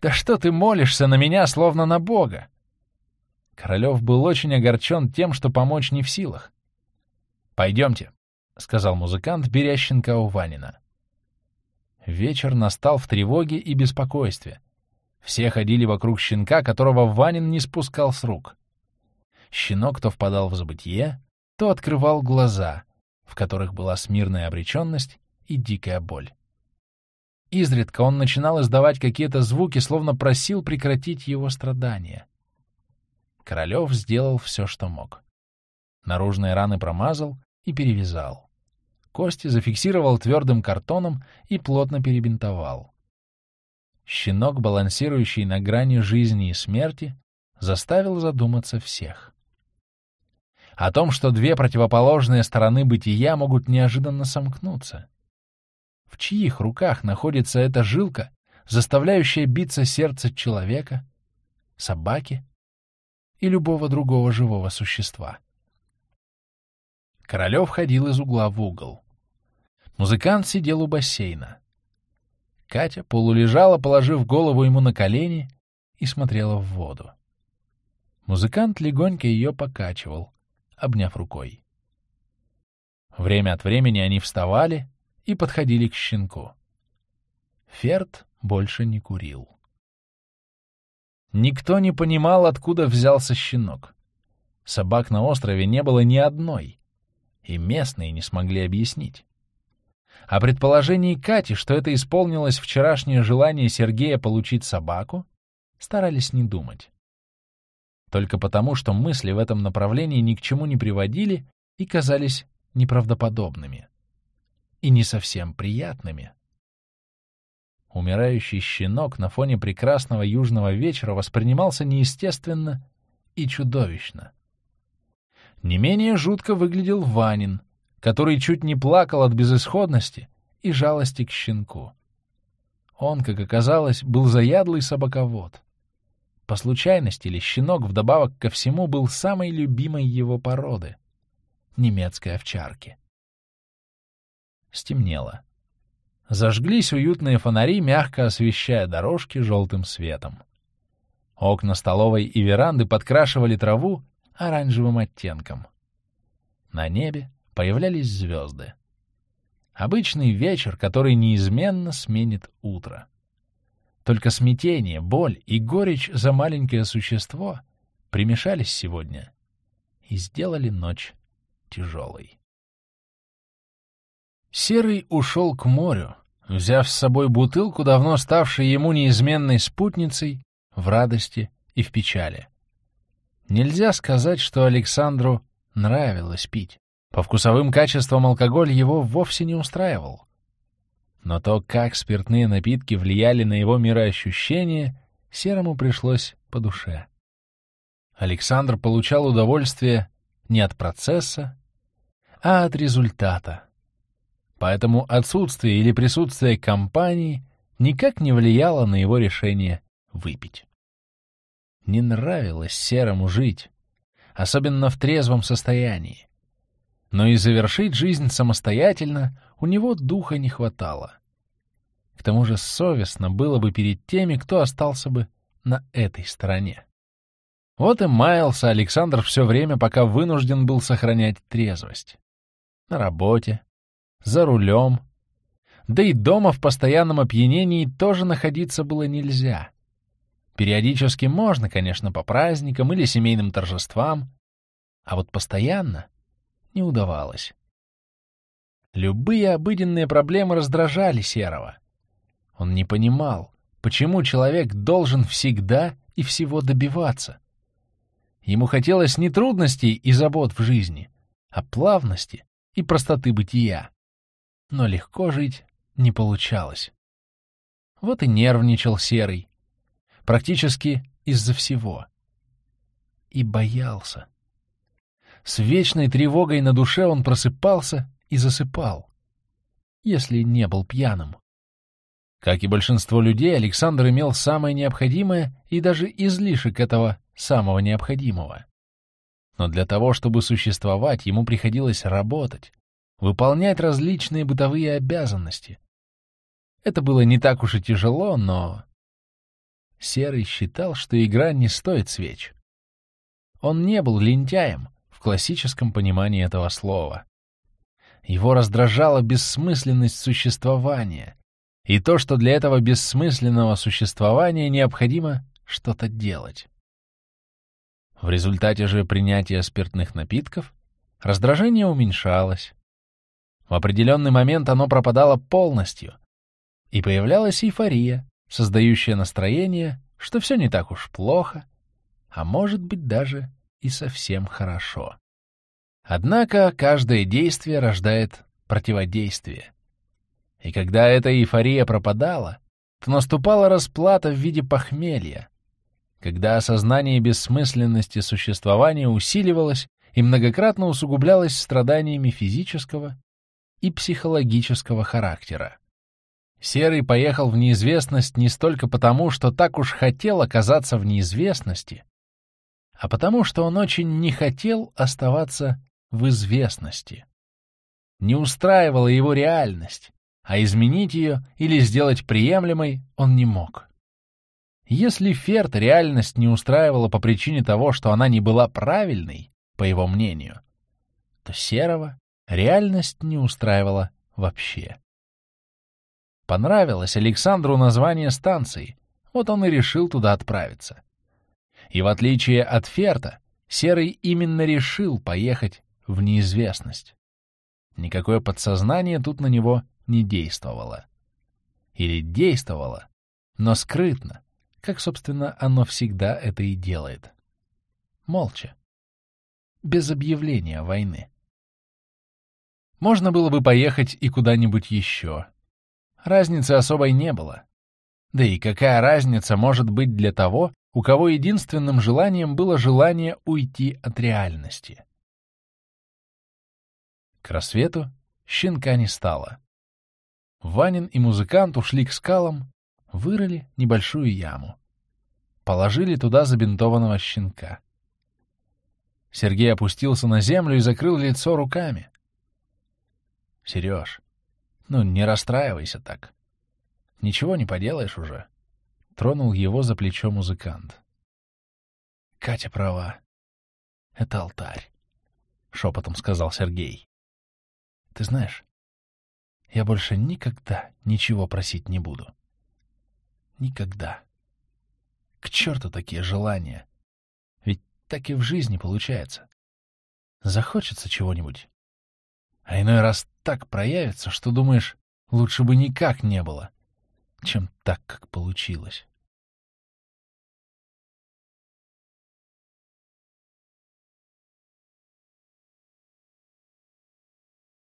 Да что ты молишься на меня, словно на Бога? Королев был очень огорчен тем, что помочь не в силах. «Пойдемте», — сказал музыкант, беря щенка у Ванина. Вечер настал в тревоге и беспокойстве. Все ходили вокруг щенка, которого Ванин не спускал с рук. Щенок то впадал в забытье, то открывал глаза, в которых была смирная обреченность и дикая боль. Изредка он начинал издавать какие-то звуки, словно просил прекратить его страдания. Королев сделал все, что мог. Наружные раны промазал и перевязал. Кости зафиксировал твердым картоном и плотно перебинтовал. Щенок, балансирующий на грани жизни и смерти, заставил задуматься всех. О том, что две противоположные стороны бытия могут неожиданно сомкнуться. В чьих руках находится эта жилка, заставляющая биться сердце человека, собаки и любого другого живого существа. Королев ходил из угла в угол. Музыкант сидел у бассейна. Катя полулежала, положив голову ему на колени, и смотрела в воду. Музыкант легонько ее покачивал, обняв рукой. Время от времени они вставали и подходили к щенку. Ферд больше не курил. Никто не понимал, откуда взялся щенок. Собак на острове не было ни одной, и местные не смогли объяснить. О предположении Кати, что это исполнилось вчерашнее желание Сергея получить собаку, старались не думать. Только потому, что мысли в этом направлении ни к чему не приводили и казались неправдоподобными. И не совсем приятными. Умирающий щенок на фоне прекрасного южного вечера воспринимался неестественно и чудовищно. Не менее жутко выглядел Ванин, который чуть не плакал от безысходности и жалости к щенку. Он, как оказалось, был заядлый собаковод. По случайности ли щенок вдобавок ко всему был самой любимой его породы — немецкой овчарки. Стемнело. Зажглись уютные фонари, мягко освещая дорожки желтым светом. Окна столовой и веранды подкрашивали траву оранжевым оттенком. На небе появлялись звезды. Обычный вечер, который неизменно сменит утро. Только смятение, боль и горечь за маленькое существо примешались сегодня и сделали ночь тяжелой. Серый ушел к морю, взяв с собой бутылку, давно ставшей ему неизменной спутницей в радости и в печали. Нельзя сказать, что Александру нравилось пить. По вкусовым качествам алкоголь его вовсе не устраивал. Но то, как спиртные напитки влияли на его мироощущение, Серому пришлось по душе. Александр получал удовольствие не от процесса, а от результата — поэтому отсутствие или присутствие компании никак не влияло на его решение выпить. Не нравилось Серому жить, особенно в трезвом состоянии. Но и завершить жизнь самостоятельно у него духа не хватало. К тому же совестно было бы перед теми, кто остался бы на этой стороне. Вот и маялся Александр все время, пока вынужден был сохранять трезвость. На работе, за рулем. Да и дома в постоянном опьянении тоже находиться было нельзя. Периодически можно, конечно, по праздникам или семейным торжествам, а вот постоянно не удавалось. Любые обыденные проблемы раздражали Серого. Он не понимал, почему человек должен всегда и всего добиваться. Ему хотелось не трудностей и забот в жизни, а плавности и простоты бытия но легко жить не получалось. Вот и нервничал Серый. Практически из-за всего. И боялся. С вечной тревогой на душе он просыпался и засыпал, если не был пьяным. Как и большинство людей, Александр имел самое необходимое и даже излишек этого самого необходимого. Но для того, чтобы существовать, ему приходилось работать, выполнять различные бытовые обязанности. Это было не так уж и тяжело, но... Серый считал, что игра не стоит свеч. Он не был лентяем в классическом понимании этого слова. Его раздражала бессмысленность существования и то, что для этого бессмысленного существования необходимо что-то делать. В результате же принятия спиртных напитков раздражение уменьшалось. В определенный момент оно пропадало полностью, и появлялась эйфория, создающая настроение, что все не так уж плохо, а может быть даже и совсем хорошо. Однако каждое действие рождает противодействие. И когда эта эйфория пропадала, то наступала расплата в виде похмелья, когда осознание бессмысленности существования усиливалось и многократно усугублялось страданиями физического и психологического характера. Серый поехал в неизвестность не столько потому, что так уж хотел оказаться в неизвестности, а потому что он очень не хотел оставаться в известности. Не устраивала его реальность, а изменить ее или сделать приемлемой он не мог. Если Ферт реальность не устраивала по причине того, что она не была правильной, по его мнению, то Серого реальность не устраивала вообще. Понравилось Александру название станции, вот он и решил туда отправиться. И в отличие от Ферта, Серый именно решил поехать в неизвестность. Никакое подсознание тут на него не действовало. Или действовало, но скрытно, как, собственно, оно всегда это и делает. Молча. Без объявления войны. Можно было бы поехать и куда-нибудь еще. Разницы особой не было. Да и какая разница может быть для того, у кого единственным желанием было желание уйти от реальности? К рассвету щенка не стало. Ванин и музыкант ушли к скалам, вырыли небольшую яму. Положили туда забинтованного щенка. Сергей опустился на землю и закрыл лицо руками. — Сереж, ну не расстраивайся так. Ничего не поделаешь уже. Тронул его за плечо музыкант. Катя права. Это алтарь, — шепотом сказал Сергей. Ты знаешь, я больше никогда ничего просить не буду. Никогда. К черту такие желания. Ведь так и в жизни получается. Захочется чего-нибудь. А иной раз так проявится, что думаешь, лучше бы никак не было, чем так, как получилось.